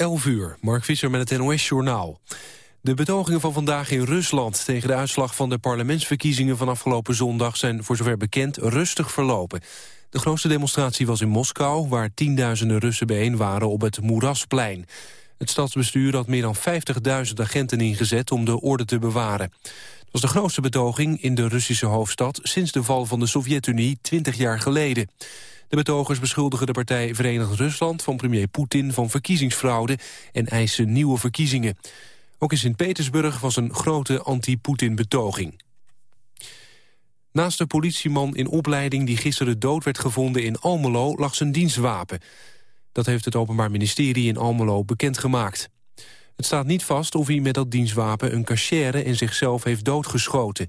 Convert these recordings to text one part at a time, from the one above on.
11 uur, Mark Visser met het NOS-journaal. De betogingen van vandaag in Rusland tegen de uitslag van de parlementsverkiezingen van afgelopen zondag zijn voor zover bekend rustig verlopen. De grootste demonstratie was in Moskou, waar tienduizenden Russen bijeen waren op het Moerasplein. Het stadsbestuur had meer dan 50.000 agenten ingezet om de orde te bewaren. Het was de grootste betoging in de Russische hoofdstad sinds de val van de Sovjet-Unie 20 jaar geleden. De betogers beschuldigen de partij Verenigd Rusland van premier Poetin van verkiezingsfraude en eisen nieuwe verkiezingen. Ook in Sint-Petersburg was een grote anti-Poetin-betoging. Naast de politieman in opleiding die gisteren dood werd gevonden in Almelo lag zijn dienstwapen. Dat heeft het Openbaar Ministerie in Almelo bekendgemaakt. Het staat niet vast of hij met dat dienstwapen een cachère en zichzelf heeft doodgeschoten.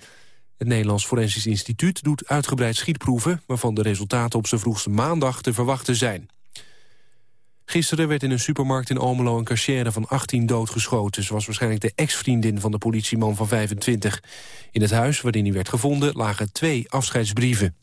Het Nederlands Forensisch Instituut doet uitgebreid schietproeven... waarvan de resultaten op zijn vroegste maandag te verwachten zijn. Gisteren werd in een supermarkt in Almelo een cachère van 18 doodgeschoten. Ze was waarschijnlijk de ex-vriendin van de politieman van 25. In het huis waarin hij werd gevonden lagen twee afscheidsbrieven.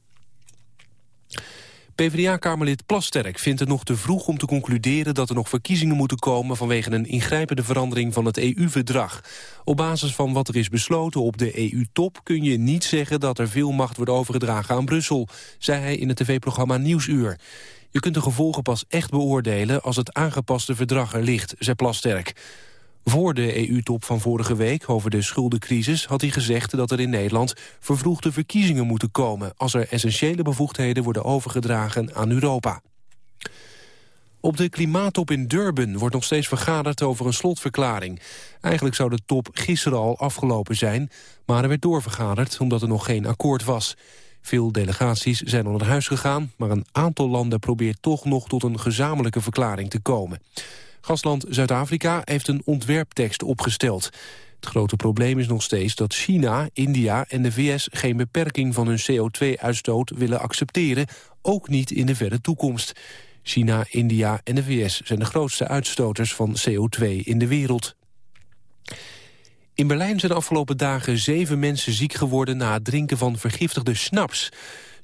PvdA-kamerlid Plasterk vindt het nog te vroeg om te concluderen dat er nog verkiezingen moeten komen vanwege een ingrijpende verandering van het EU-verdrag. Op basis van wat er is besloten op de EU-top kun je niet zeggen dat er veel macht wordt overgedragen aan Brussel, zei hij in het tv-programma Nieuwsuur. Je kunt de gevolgen pas echt beoordelen als het aangepaste verdrag er ligt, zei Plasterk. Voor de EU-top van vorige week over de schuldencrisis had hij gezegd dat er in Nederland vervroegde verkiezingen moeten komen als er essentiële bevoegdheden worden overgedragen aan Europa. Op de klimaattop in Durban wordt nog steeds vergaderd over een slotverklaring. Eigenlijk zou de top gisteren al afgelopen zijn, maar er werd doorvergaderd omdat er nog geen akkoord was. Veel delegaties zijn al naar huis gegaan, maar een aantal landen probeert toch nog tot een gezamenlijke verklaring te komen. Gastland Zuid-Afrika heeft een ontwerptekst opgesteld. Het grote probleem is nog steeds dat China, India en de VS... geen beperking van hun CO2-uitstoot willen accepteren, ook niet in de verre toekomst. China, India en de VS zijn de grootste uitstoters van CO2 in de wereld. In Berlijn zijn de afgelopen dagen zeven mensen ziek geworden... na het drinken van vergiftigde snaps.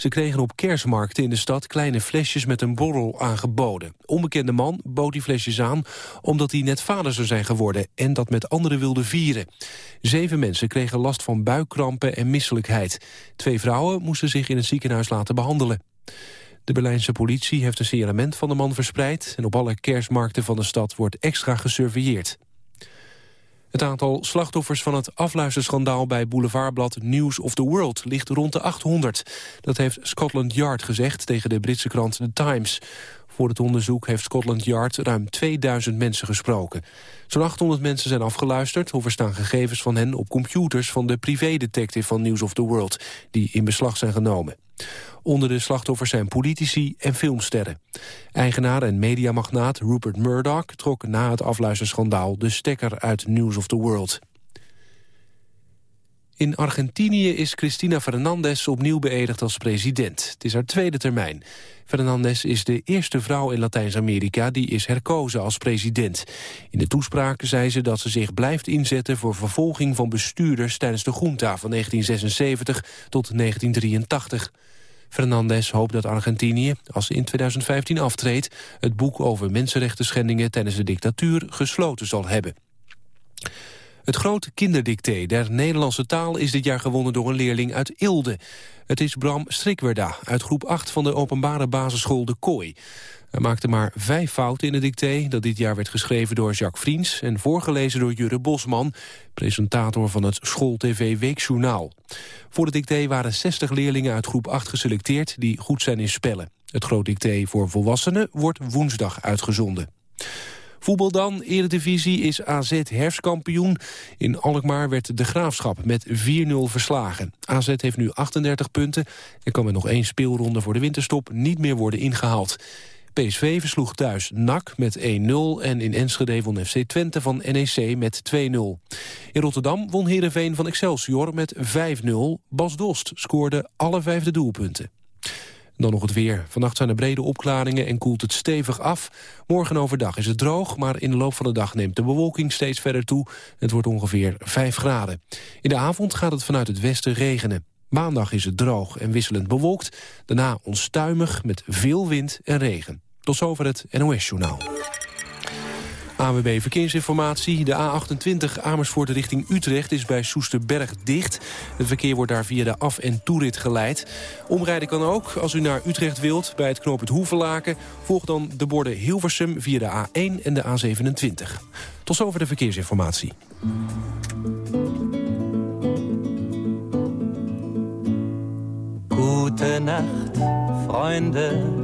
Ze kregen op kerstmarkten in de stad kleine flesjes met een borrel aangeboden. Onbekende man bood die flesjes aan omdat hij net vader zou zijn geworden... en dat met anderen wilde vieren. Zeven mensen kregen last van buikkrampen en misselijkheid. Twee vrouwen moesten zich in het ziekenhuis laten behandelen. De Berlijnse politie heeft een signalement van de man verspreid... en op alle kerstmarkten van de stad wordt extra gesurveilleerd. Het aantal slachtoffers van het afluisterschandaal bij boulevardblad News of the World ligt rond de 800. Dat heeft Scotland Yard gezegd tegen de Britse krant The Times. Voor het onderzoek heeft Scotland Yard ruim 2000 mensen gesproken. Zo'n 800 mensen zijn afgeluisterd of er staan gegevens van hen op computers van de privédetective van News of the World, die in beslag zijn genomen. Onder de slachtoffers zijn politici en filmsterren. Eigenaar en mediamagnaat Rupert Murdoch trok na het afluisterschandaal de stekker uit News of the World. In Argentinië is Cristina Fernandez opnieuw beëdigd als president. Het is haar tweede termijn. Fernandez is de eerste vrouw in Latijns-Amerika die is herkozen als president. In de toespraak zei ze dat ze zich blijft inzetten voor vervolging van bestuurders tijdens de junta van 1976 tot 1983. Fernandez hoopt dat Argentinië, als ze in 2015 aftreedt... het boek over mensenrechten tijdens de dictatuur gesloten zal hebben. Het grote kinderdicté der Nederlandse taal is dit jaar gewonnen door een leerling uit Ilde. Het is Bram Strikwerda uit groep 8 van de openbare basisschool De Kooi. Hij maakte maar vijf fouten in het dicté... dat dit jaar werd geschreven door Jacques Vriends... en voorgelezen door Jurre Bosman, presentator van het School-TV Weekjournaal. Voor het dicté waren 60 leerlingen uit groep 8 geselecteerd... die goed zijn in spellen. Het groot dicté voor volwassenen wordt woensdag uitgezonden. Voetbal dan, Eredivisie is AZ herfstkampioen. In Alkmaar werd de Graafschap met 4-0 verslagen. AZ heeft nu 38 punten en kan met nog één speelronde voor de winterstop niet meer worden ingehaald. PSV versloeg thuis NAC met 1-0 en in Enschede won FC Twente van NEC met 2-0. In Rotterdam won Heerenveen van Excelsior met 5-0. Bas Dost scoorde alle vijfde doelpunten. Dan nog het weer. Vannacht zijn er brede opklaringen en koelt het stevig af. Morgen overdag is het droog, maar in de loop van de dag neemt de bewolking steeds verder toe. Het wordt ongeveer 5 graden. In de avond gaat het vanuit het westen regenen. Maandag is het droog en wisselend bewolkt. Daarna onstuimig met veel wind en regen. Tot zover het NOS-journaal. AWB Verkeersinformatie. De A28 Amersfoort richting Utrecht is bij Soesterberg dicht. Het verkeer wordt daar via de af- en toerit geleid. Omrijden kan ook als u naar Utrecht wilt bij het knooppunt Hoevelaken. Volg dan de borden Hilversum via de A1 en de A27. Tot zover de verkeersinformatie. Gute Nacht, Freunde.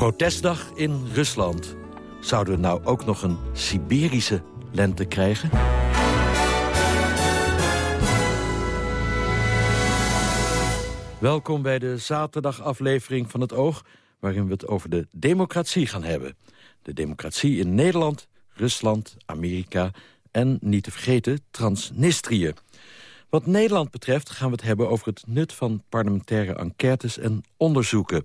Protestdag in Rusland. Zouden we nou ook nog een Siberische lente krijgen? Welkom bij de zaterdagaflevering van het Oog... waarin we het over de democratie gaan hebben. De democratie in Nederland, Rusland, Amerika en, niet te vergeten, Transnistrië. Wat Nederland betreft gaan we het hebben over het nut van parlementaire enquêtes en onderzoeken.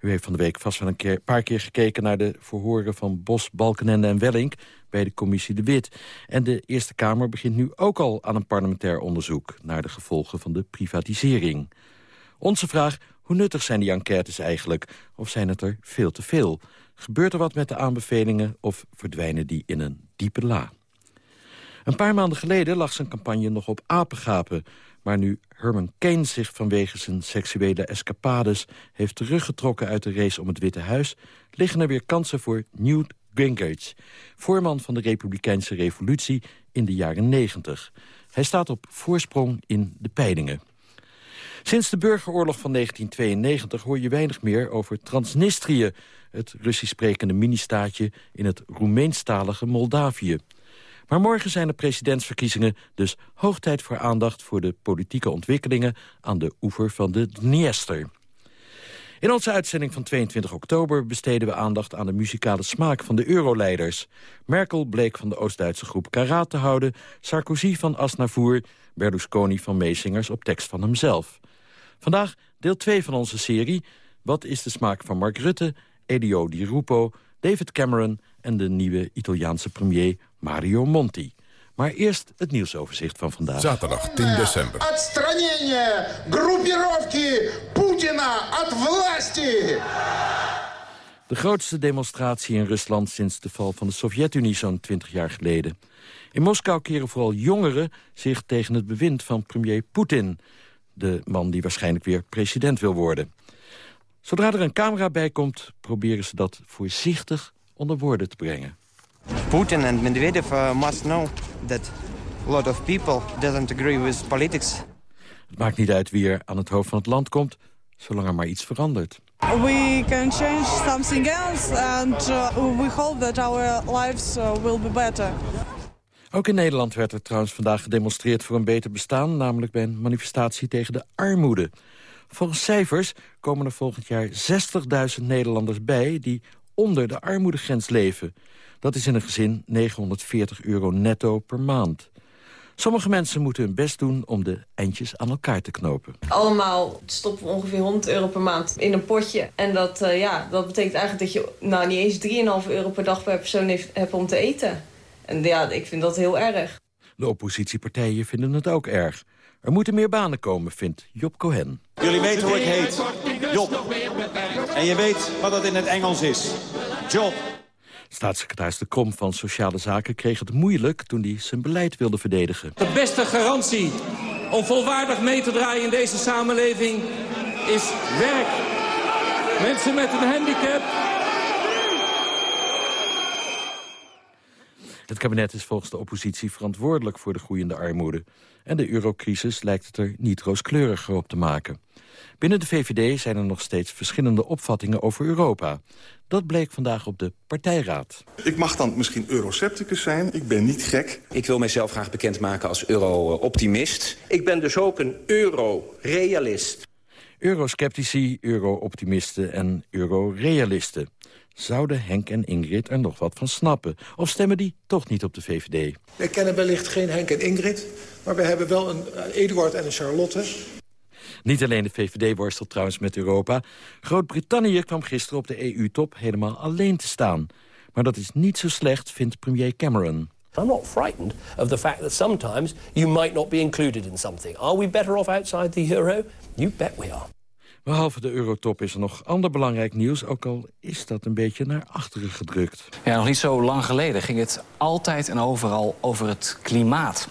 U heeft van de week vast wel een keer, paar keer gekeken naar de verhoren van Bos, Balkenende en Wellink bij de commissie De Wit. En de Eerste Kamer begint nu ook al aan een parlementair onderzoek naar de gevolgen van de privatisering. Onze vraag, hoe nuttig zijn die enquêtes eigenlijk? Of zijn het er veel te veel? Gebeurt er wat met de aanbevelingen of verdwijnen die in een diepe la? Een paar maanden geleden lag zijn campagne nog op apengapen. Maar nu Herman Kane zich vanwege zijn seksuele escapades... heeft teruggetrokken uit de race om het Witte Huis... liggen er weer kansen voor Newt Gingrich... voorman van de Republikeinse Revolutie in de jaren 90. Hij staat op voorsprong in de peilingen. Sinds de burgeroorlog van 1992 hoor je weinig meer over Transnistrië... het Russisch sprekende ministaatje in het Roemeenstalige Moldavië. Maar morgen zijn de presidentsverkiezingen, dus hoog tijd voor aandacht voor de politieke ontwikkelingen aan de oever van de Dniester. In onze uitzending van 22 oktober besteden we aandacht aan de muzikale smaak van de euroleiders. Merkel bleek van de Oost-Duitse groep Karat te houden, Sarkozy van Asnavoer, Berlusconi van Meesingers op tekst van hemzelf. Vandaag deel 2 van onze serie. Wat is de smaak van Mark Rutte, Elio Di Rupo, David Cameron en de nieuwe Italiaanse premier Mario Monti. Maar eerst het nieuwsoverzicht van vandaag. Zaterdag 10 december. Отстранение группировки Путина от власти! De grootste demonstratie in Rusland sinds de val van de Sovjet-Unie zo'n 20 jaar geleden. In Moskou keren vooral jongeren zich tegen het bewind van premier Poetin. De man die waarschijnlijk weer president wil worden. Zodra er een camera bij komt, proberen ze dat voorzichtig onder woorden te brengen. Putin and Medvedev uh, must know that a lot of people doesn't agree with politics. Het maakt niet uit wie er aan het hoofd van het land komt, zolang er maar iets verandert. We can change something else and uh, we hope that our lives uh, will be better. Ook in Nederland werd er trouwens vandaag gedemonstreerd voor een beter bestaan... namelijk bij een manifestatie tegen de armoede. Volgens cijfers komen er volgend jaar 60.000 Nederlanders bij... die onder de armoedegrens leven. Dat is in een gezin 940 euro netto per maand. Sommige mensen moeten hun best doen om de eindjes aan elkaar te knopen. Allemaal stoppen we ongeveer 100 euro per maand in een potje. En dat, uh, ja, dat betekent eigenlijk dat je nou, niet eens 3,5 euro per dag per persoon heeft, hebt om te eten. En ja, ik vind dat heel erg. De oppositiepartijen vinden het ook erg. Er moeten meer banen komen, vindt Job Cohen. Jullie weten hoe ik heet. Job. En je weet wat dat in het Engels is. Job. Staatssecretaris De Krom van Sociale Zaken kreeg het moeilijk... toen hij zijn beleid wilde verdedigen. De beste garantie om volwaardig mee te draaien in deze samenleving is werk. Mensen met een handicap... Het kabinet is volgens de oppositie verantwoordelijk voor de groeiende armoede. En de eurocrisis lijkt het er niet rooskleuriger op te maken. Binnen de VVD zijn er nog steeds verschillende opvattingen over Europa. Dat bleek vandaag op de partijraad. Ik mag dan misschien eurocepticus zijn, ik ben niet gek. Ik wil mijzelf graag bekendmaken als euro-optimist. Ik ben dus ook een euro-realist. Eurosceptici, euro-optimisten en euro-realisten. Zouden Henk en Ingrid er nog wat van snappen? Of stemmen die toch niet op de VVD? Wij kennen wellicht geen Henk en Ingrid, maar we hebben wel een uh, Eduard en een Charlotte. Niet alleen de VVD worstelt trouwens met Europa. Groot-Brittannië kwam gisteren op de EU-top helemaal alleen te staan. Maar dat is niet zo slecht, vindt premier Cameron. I'm not frightened of the fact that sometimes you might not be included in something. Are we better off outside the euro? You bet we are. Behalve de eurotop is er nog ander belangrijk nieuws... ook al is dat een beetje naar achteren gedrukt. Ja, nog niet zo lang geleden ging het altijd en overal over het klimaat.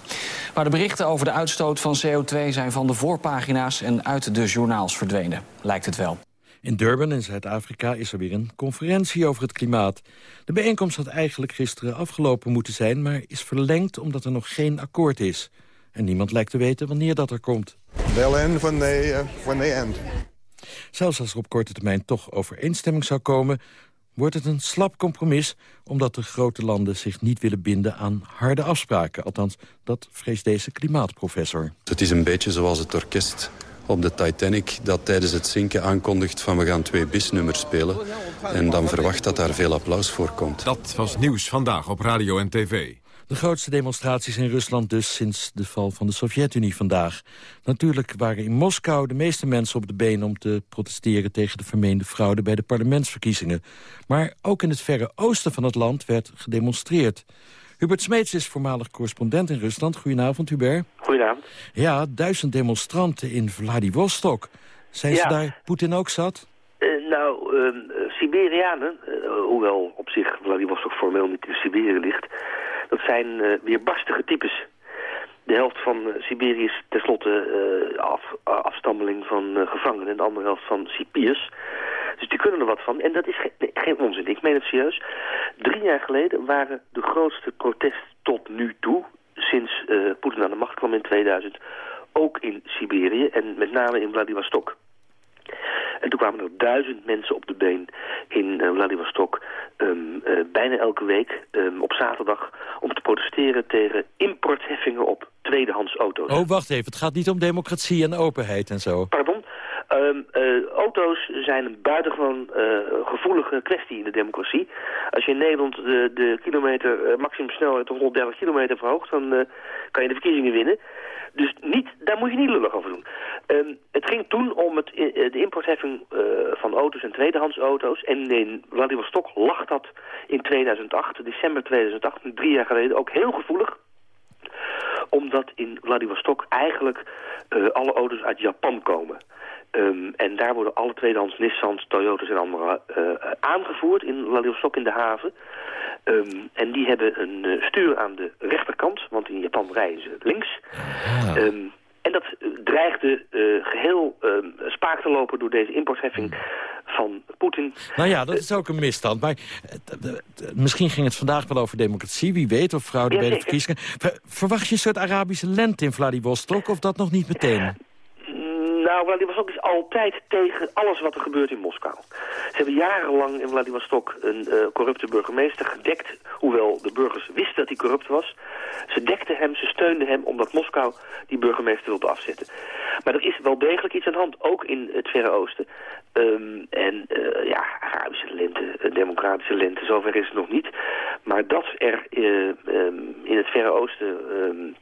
Maar de berichten over de uitstoot van CO2 zijn van de voorpagina's... en uit de journaals verdwenen, lijkt het wel. In Durban in Zuid-Afrika is er weer een conferentie over het klimaat. De bijeenkomst had eigenlijk gisteren afgelopen moeten zijn... maar is verlengd omdat er nog geen akkoord is. En niemand lijkt te weten wanneer dat er komt. They'll end when they, uh, when they end. Zelfs als er op korte termijn toch overeenstemming zou komen... wordt het een slap compromis omdat de grote landen zich niet willen binden aan harde afspraken. Althans, dat vreest deze klimaatprofessor. Het is een beetje zoals het orkest op de Titanic... dat tijdens het zinken aankondigt van we gaan twee bisnummers spelen... en dan verwacht dat daar veel applaus voor komt. Dat was nieuws vandaag op radio en tv. De grootste demonstraties in Rusland dus sinds de val van de Sovjet-Unie vandaag. Natuurlijk waren in Moskou de meeste mensen op de been om te protesteren tegen de vermeende fraude bij de parlementsverkiezingen. Maar ook in het verre oosten van het land werd gedemonstreerd. Hubert Smeets is voormalig correspondent in Rusland. Goedenavond, Hubert. Goedenavond. Ja, duizend demonstranten in Vladivostok. Zijn ze daar Poetin ook zat? Uh, nou, uh, Siberianen, uh, hoewel op zich Vladivostok formeel niet in Siberië ligt... dat zijn weerbarstige types. De helft van Siberië is tenslotte af, afstammeling van gevangenen... en de andere helft van cipiers. Dus die kunnen er wat van. En dat is geen, geen onzin. Ik meen het serieus. Drie jaar geleden waren de grootste protesten tot nu toe... sinds Poetin aan de macht kwam in 2000... ook in Siberië en met name in Vladivostok. En toen kwamen er duizend mensen op de been in uh, Vladivostok... Um, uh, bijna elke week um, op zaterdag om te protesteren tegen importheffingen op tweedehands auto's. Oh, wacht even. Het gaat niet om democratie en openheid en zo. Pardon? Um, uh, auto's zijn een buitengewoon gevoelige kwestie in de democratie. Als je in Nederland de, de kilometer, maximum snelheid tot 130 kilometer verhoogt, dan kan je de verkiezingen winnen. Dus niet, daar moet je niet lullig over doen. Um, het ging toen om het, de importheffing van auto's en tweedehands auto's. En in Vladivostok lag dat in 2008, december 2008, drie jaar geleden, ook heel gevoelig omdat in Vladivostok eigenlijk uh, alle auto's uit Japan komen. Um, en daar worden alle tweedehands Nissans, Toyotas en andere uh, aangevoerd in Vladivostok in de haven. Um, en die hebben een uh, stuur aan de rechterkant, want in Japan rijden ze links. Ah. Um, en dat dreigde uh, geheel spaak te lopen door deze importheffing van Poetin. Nou ja, dat is ook een misstand. Maar misschien ging het vandaag wel over democratie, wie weet, of fraude Ja, bij de verkiezingen. Ver- Verwacht je een soort Arabische lente in Vladivostok, of dat nog niet meteen? Nou, Vladivostok is altijd tegen alles wat er gebeurt in Moskou. Ze hebben jarenlang in Vladivostok een uh, corrupte burgemeester gedekt... hoewel de burgers wisten dat hij corrupt was. Ze dekten hem, ze steunden hem omdat Moskou die burgemeester wilde afzetten. Maar er is wel degelijk iets aan de hand, ook in het Verre Oosten. Um, en uh, ja, Arabische lente, uh, democratische lente, zover is het nog niet. Maar dat er um, in het Verre Oosten... Uh,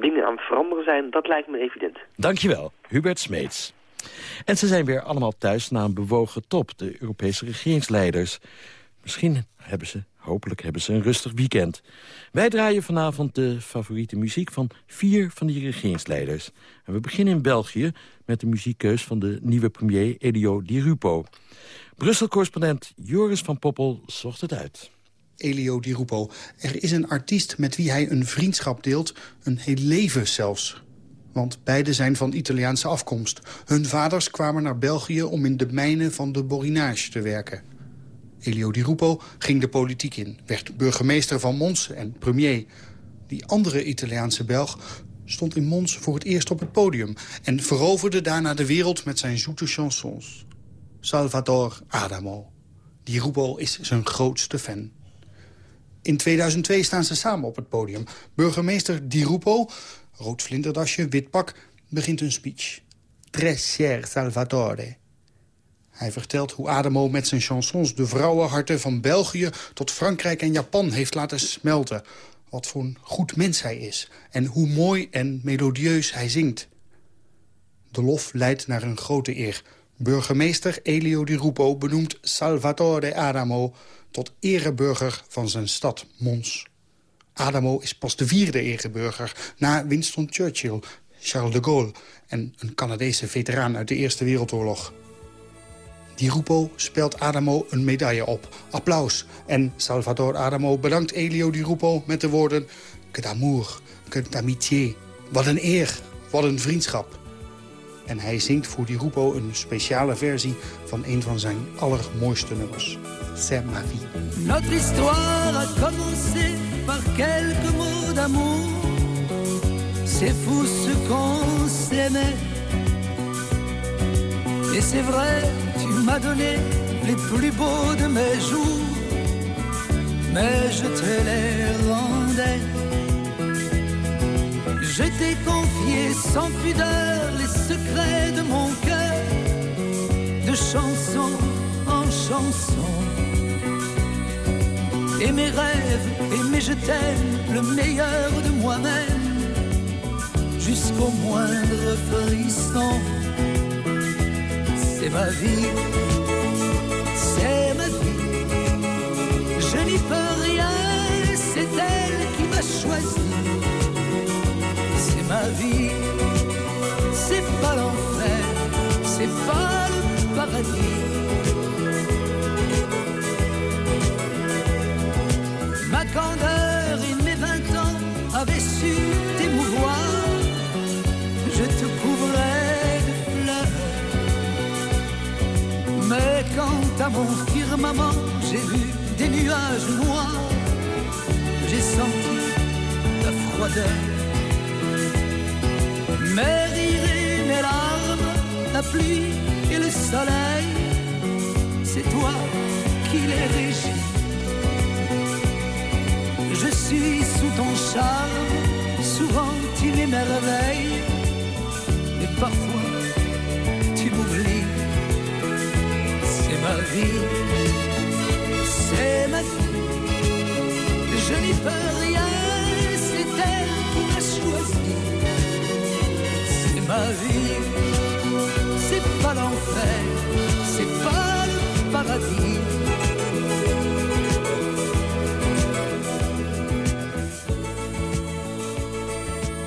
dingen aan het veranderen zijn, dat lijkt me evident. Dankjewel, Hubert Smeets. En ze zijn weer allemaal thuis na een bewogen top, de Europese regeringsleiders. Misschien hebben ze, hopelijk hebben ze een rustig weekend. Wij draaien vanavond de favoriete muziek van vier van die regeringsleiders. En we beginnen in België met de muziekkeus van de nieuwe premier Elio Di Rupo. Brussel-correspondent Joris van Poppel zocht het uit. Elio Di Rupo. Er is een artiest met wie hij een vriendschap deelt, een heel leven zelfs. Want beide zijn van Italiaanse afkomst. Hun vaders kwamen naar België om in de mijnen van de Borinage te werken. Elio Di Rupo ging de politiek in, werd burgemeester van Mons en premier. Die andere Italiaanse Belg stond in Mons voor het eerst op het podium... en veroverde daarna de wereld met zijn zoete chansons. Salvador Adamo. Di Rupo is zijn grootste fan. In 2002 staan ze samen op het podium. Burgemeester Di Rupo, rood vlinderdasje, wit pak, begint een speech. Très cher Salvatore. Hij vertelt hoe Adamo met zijn chansons de vrouwenharten van België... tot Frankrijk en Japan heeft laten smelten. Wat voor een goed mens hij is. En hoe mooi en melodieus hij zingt. De lof leidt naar een grote eer. Burgemeester Elio Di Rupo benoemt Salvatore Adamo... tot ereburger van zijn stad Mons. Adamo is pas de vierde ereburger na Winston Churchill, Charles de Gaulle... en een Canadese veteraan uit de Eerste Wereldoorlog. Di Rupo speelt Adamo een medaille op. Applaus. En Salvador Adamo bedankt Elio Di Rupo met de woorden... Que d'amour, que d'amitié. Wat een eer, wat een vriendschap. En hij zingt voor Di Rupo een speciale versie van een van zijn allermooiste nummers. C'est ma vie. Notre histoire a commencé par quelques mots d'amour. C'est fou ce qu'on s'aimait. Et c'est vrai, tu m'as donné les plus beaux de mes jours. Mais je te les rendais. Je t'ai confié sans pudeur les secrets de mon cœur, de chanson en chanson. Et mes rêves, et mes je t'aime, le meilleur de moi-même, jusqu'au moindre frisson. C'est ma vie, c'est ma vie. Je n'y peux rien, c'est elle qui m'a choisi. C'est ma vie, c'est pas l'enfer, c'est pas le paradis. Candeur et mes vingt ans avaient su t'émouvoir. Je te couvrais de fleurs. Mais quant à mon firmament, j'ai vu des nuages noirs. J'ai senti la froideur. Mes rires et mes larmes, la pluie et le soleil, c'est toi qui les régis. Sous ton charme, souvent tu m'émerveilles, et parfois tu m'oublies. C'est ma vie, c'est ma vie, je n'y peux rien, c'est elle qui m'a choisi. C'est ma vie, c'est pas l'enfer,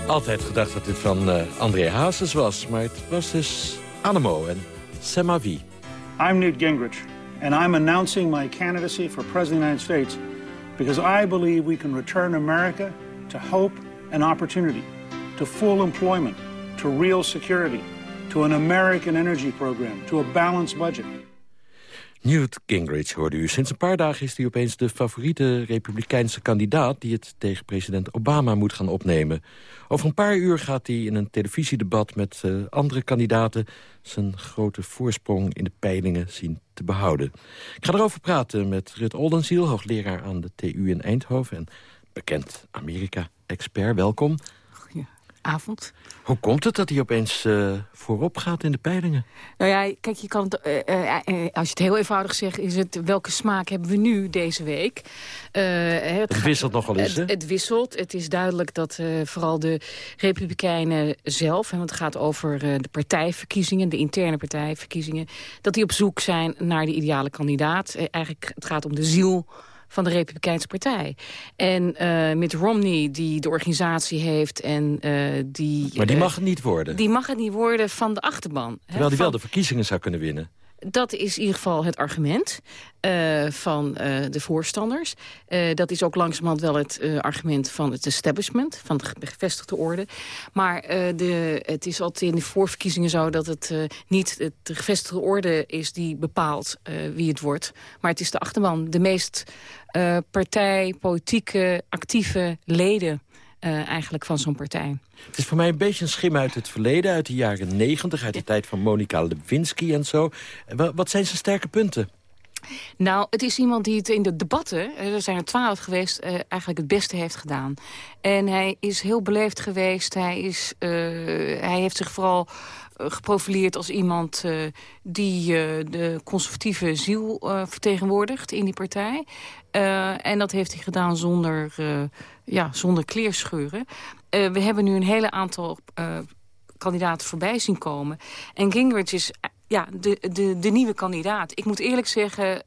Altijd gedacht dat dit van uh, André Hazes was, maar het was dus Anemo en C'est ma vie. I'm Newt Gingrich, and I'm announcing my candidacy for President of the United States because I believe we can return America to hope and opportunity, to full employment, to real security, to an American energy program, to a balanced budget. Newt Gingrich hoorde u. Sinds een paar dagen is hij opeens de favoriete republikeinse kandidaat... die het tegen president Obama moet gaan opnemen. Over een paar uur gaat hij in een televisiedebat met uh, andere kandidaten... zijn grote voorsprong in de peilingen zien te behouden. Ik ga erover praten met Rut Oldenziel, hoogleraar aan de TU in Eindhoven... en bekend Amerika-expert. Welkom. Avond. Hoe komt het dat hij opeens uh, voorop gaat in de peilingen? Nou ja, kijk, je kan het, uh, uh, als je het heel eenvoudig zegt... is het welke smaak hebben we nu deze week? het, het wisselt nogal eens, het, het, wisselt. Het is duidelijk dat vooral de Republikeinen zelf... en het gaat over de partijverkiezingen, de interne partijverkiezingen... dat die op zoek zijn naar de ideale kandidaat. eigenlijk, het gaat om de ziel van de Republikeinse Partij. En uh, Mitt Romney, die de organisatie heeft en uh, die... Maar die mag het niet worden? Die mag het niet worden van de achterban. Terwijl hij van... wel de verkiezingen zou kunnen winnen. Dat is in ieder geval het argument uh, van uh, de voorstanders. Uh, dat is ook langzamerhand wel het argument van het establishment, van de gevestigde orde. Maar de, het is altijd in de voorverkiezingen zo dat het niet de gevestigde orde is die bepaalt wie het wordt. Maar het is de achterban, de meest partij, politieke, actieve leden uh, eigenlijk van zo'n partij. Het is voor mij een beetje een schim uit het verleden, uit de jaren negentig... uit de tijd van Monica Lewinsky en zo. Wat zijn zijn sterke punten? Nou, het is iemand die het in de debatten, er zijn er twaalf geweest, uh, eigenlijk het beste heeft gedaan. En hij is heel beleefd geweest. Hij, is, uh, hij heeft zich vooral geprofileerd als iemand uh, die de conservatieve ziel vertegenwoordigt in die partij. en dat heeft hij gedaan zonder, ja, zonder kleerscheuren. we hebben nu een hele aantal kandidaten voorbij zien komen. En Gingrich is ja, de, de, de nieuwe kandidaat. Ik moet eerlijk zeggen,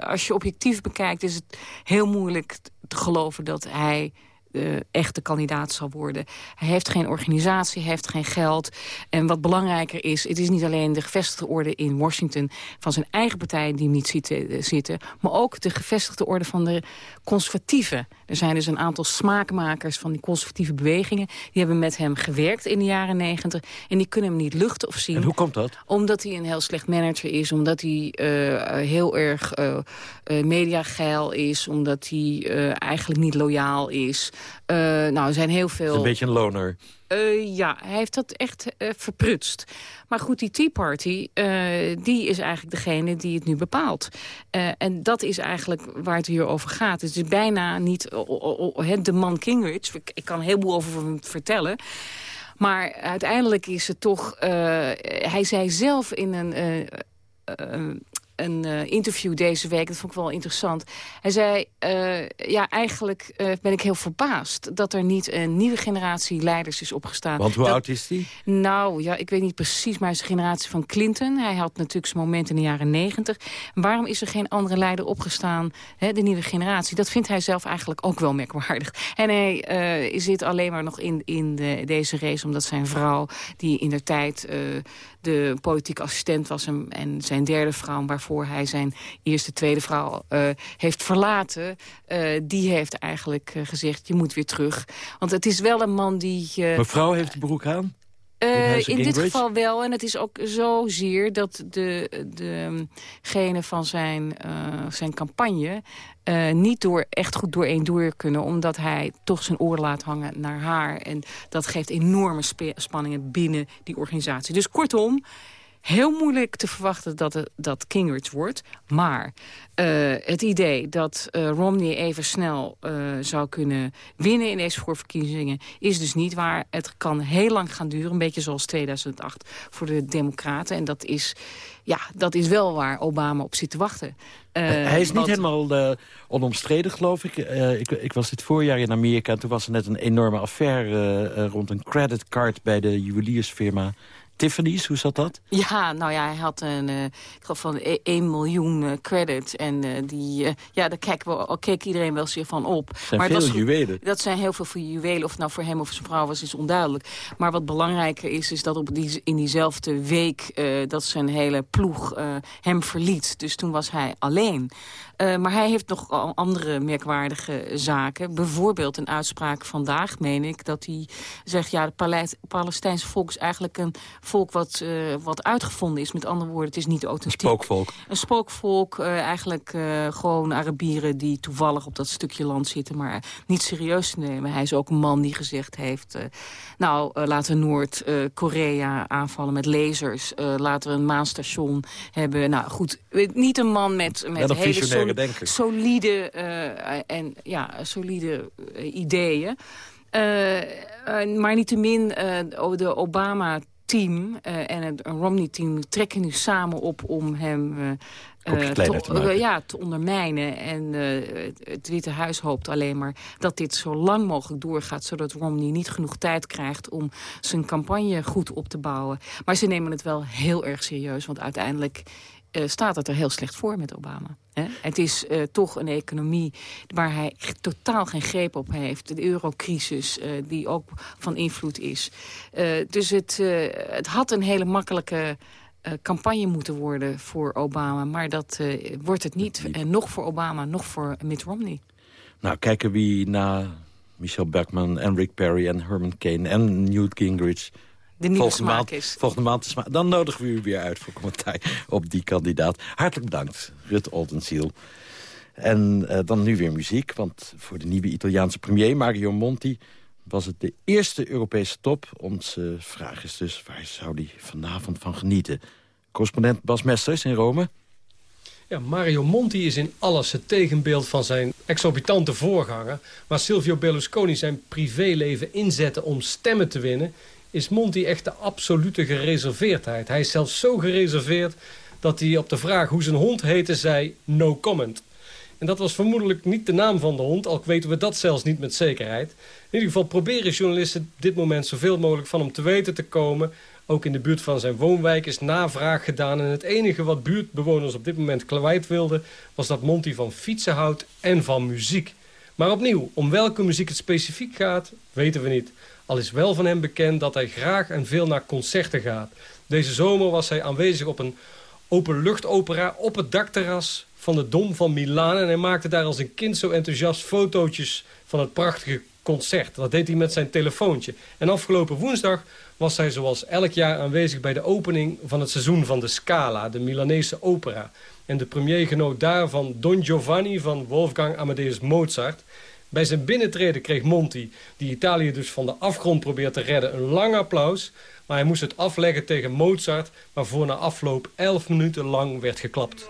als je objectief bekijkt... is het heel moeilijk te geloven dat hij uh, echte kandidaat zal worden. Hij heeft geen organisatie, hij heeft geen geld. En wat belangrijker is, het is niet alleen de gevestigde orde in Washington... van zijn eigen partij die hem niet ziet uh, zitten... maar ook de gevestigde orde van de conservatieven. Er zijn dus een aantal smaakmakers van die conservatieve bewegingen... die hebben met hem gewerkt in de jaren negentig... en die kunnen hem niet luchten of zien. En hoe komt dat? Omdat hij een heel slecht manager is, omdat hij uh, heel erg mediageil is... omdat hij eigenlijk niet loyaal is... Uh, nou, er zijn heel veel... een beetje een loner. Uh, ja, hij heeft dat echt uh, verprutst. Maar goed, die Tea Party, die is eigenlijk degene die het nu bepaalt. en dat is eigenlijk waar het hier over gaat. Het is bijna niet de man Gingrich. Ik, ik kan een heleboel over hem vertellen. Maar uiteindelijk is het toch... hij zei zelf in een een uh, interview deze week. Dat vond ik wel interessant. Hij zei, uh, ja, eigenlijk uh, ben ik heel verbaasd... dat er niet een nieuwe generatie leiders is opgestaan. Want hoe dat, oud is die? Nou, ja, ik weet niet precies, maar het is de generatie van Clinton. Hij had natuurlijk zijn moment in de jaren negentig. Waarom is er geen andere leider opgestaan, hè, de nieuwe generatie? Dat vindt hij zelf eigenlijk ook wel merkwaardig. En hij zit alleen maar nog in, in de, deze race... omdat zijn vrouw, die in der tijd de politieke assistent was... en, en zijn derde vrouw, waarvoor hij zijn eerste, tweede vrouw uh, heeft verlaten... Uh, die heeft eigenlijk uh, gezegd, je moet weer terug. Want het is wel een man die... Mevrouw heeft de broek aan? Uh, in dit geval wel. En het is ook zozeer dat de, degene van zijn, uh, zijn campagne... Uh, niet door, echt goed door één door kunnen. Omdat hij toch zijn oor laat hangen naar haar. En dat geeft enorme spanningen binnen die organisatie. Dus kortom, heel moeilijk te verwachten dat, het, dat Gingrich wordt. Maar uh, het idee dat uh, Romney even snel uh, zou kunnen winnen in deze voorverkiezingen... is dus niet waar. Het kan heel lang gaan duren, een beetje zoals 2008 voor de Democraten. En dat is, ja, dat is wel waar Obama op zit te wachten. Hij is niet helemaal onomstreden, geloof ik. ik. ik. was dit voorjaar in Amerika en toen was er net een enorme affaire... rond een creditcard bij de juweliersfirma Tiffany's, hoe zat dat? Ja, nou ja, hij had een, uh, ik geloof van 1 e-, miljoen uh, credit. En uh, die, ja, daar keek, we, keek iedereen wel zeer van op. Dat zijn maar veel was, juwelen. Dat zijn heel veel voor juwelen. Of het nou voor hem of zijn vrouw was, is onduidelijk. Maar wat belangrijker is, is dat op die, in diezelfde week... dat zijn hele ploeg hem verliet. Dus toen was hij alleen. Maar hij heeft nog andere merkwaardige zaken. Bijvoorbeeld een uitspraak vandaag, meen ik, dat hij zegt... ja, het Palestijnse volk is eigenlijk een volk wat, uh, wat uitgevonden is. Met andere woorden, het is niet authentiek. Een spookvolk. Een spookvolk, uh, eigenlijk gewoon Arabieren die toevallig op dat stukje land zitten... maar niet serieus te nemen. Hij is ook een man die gezegd heeft... nou, laten we Noord-Korea aanvallen met lasers. laten we een maanstation hebben. Nou goed, niet een man met, met hele sol solide, en, ja, solide ideeën. Uh, uh, maar niettemin de Obama team uh, en het Romney-team trekken nu samen op om hem uh, te, te ja, te ondermijnen. En het Witte Huis hoopt alleen maar dat dit zo lang mogelijk doorgaat... zodat Romney niet genoeg tijd krijgt om zijn campagne goed op te bouwen. Maar ze nemen het wel heel erg serieus, want uiteindelijk uh, staat het er heel slecht voor met Obama. Hè? Het is uh, toch een economie waar hij totaal geen greep op heeft. De eurocrisis, uh, die ook van invloed is. dus het, het had een hele makkelijke campagne moeten worden voor Obama. Maar dat wordt het niet. En nog voor Obama, nog voor Mitt Romney. Nou, kijken wie na Michelle Beckman en Rick Perry en Herman Cain en Newt Gingrich de nieuwe volgende smaak maand, is. Volgende maand de smaak. Dan nodigen we u weer uit voor commentaar op die kandidaat. Hartelijk bedankt, Rut Oldenziel. En uh, dan nu weer muziek, want voor de nieuwe Italiaanse premier Mario Monti... was het de eerste Europese top. Onze vraag is dus, waar zou die vanavond van genieten? Correspondent Bas Mesters in Rome. Ja, Mario Monti is in alles het tegenbeeld van zijn exorbitante voorganger. Waar Silvio Berlusconi zijn privéleven inzette om stemmen te winnen... is Monti echt de absolute gereserveerdheid. Hij is zelfs zo gereserveerd dat hij op de vraag hoe zijn hond heette zei no comment. En dat was vermoedelijk niet de naam van de hond, al weten we dat zelfs niet met zekerheid. In ieder geval proberen journalisten dit moment zoveel mogelijk van hem te weten te komen. Ook in de buurt van zijn woonwijk is navraag gedaan. En het enige wat buurtbewoners op dit moment kwijt wilden... was dat Monty van fietsen houdt en van muziek. Maar opnieuw, om welke muziek het specifiek gaat, weten we niet. Al is wel van hem bekend dat hij graag en veel naar concerten gaat. Deze zomer was hij aanwezig op een openluchtopera op het dakterras van de Dom van Milaan. En hij maakte daar als een kind zo enthousiast fotootjes van het prachtige concert. Dat deed hij met zijn telefoontje. En afgelopen woensdag was hij zoals elk jaar aanwezig bij de opening van het seizoen van de Scala, de Milanese opera. En de premier genoot daarvan Don Giovanni van Wolfgang Amadeus Mozart. Bij zijn binnentreden kreeg Monti, die Italië dus van de afgrond probeert te redden, een lang applaus. Maar hij moest het afleggen tegen Mozart, waarvoor na afloop elf minuten lang werd geklapt.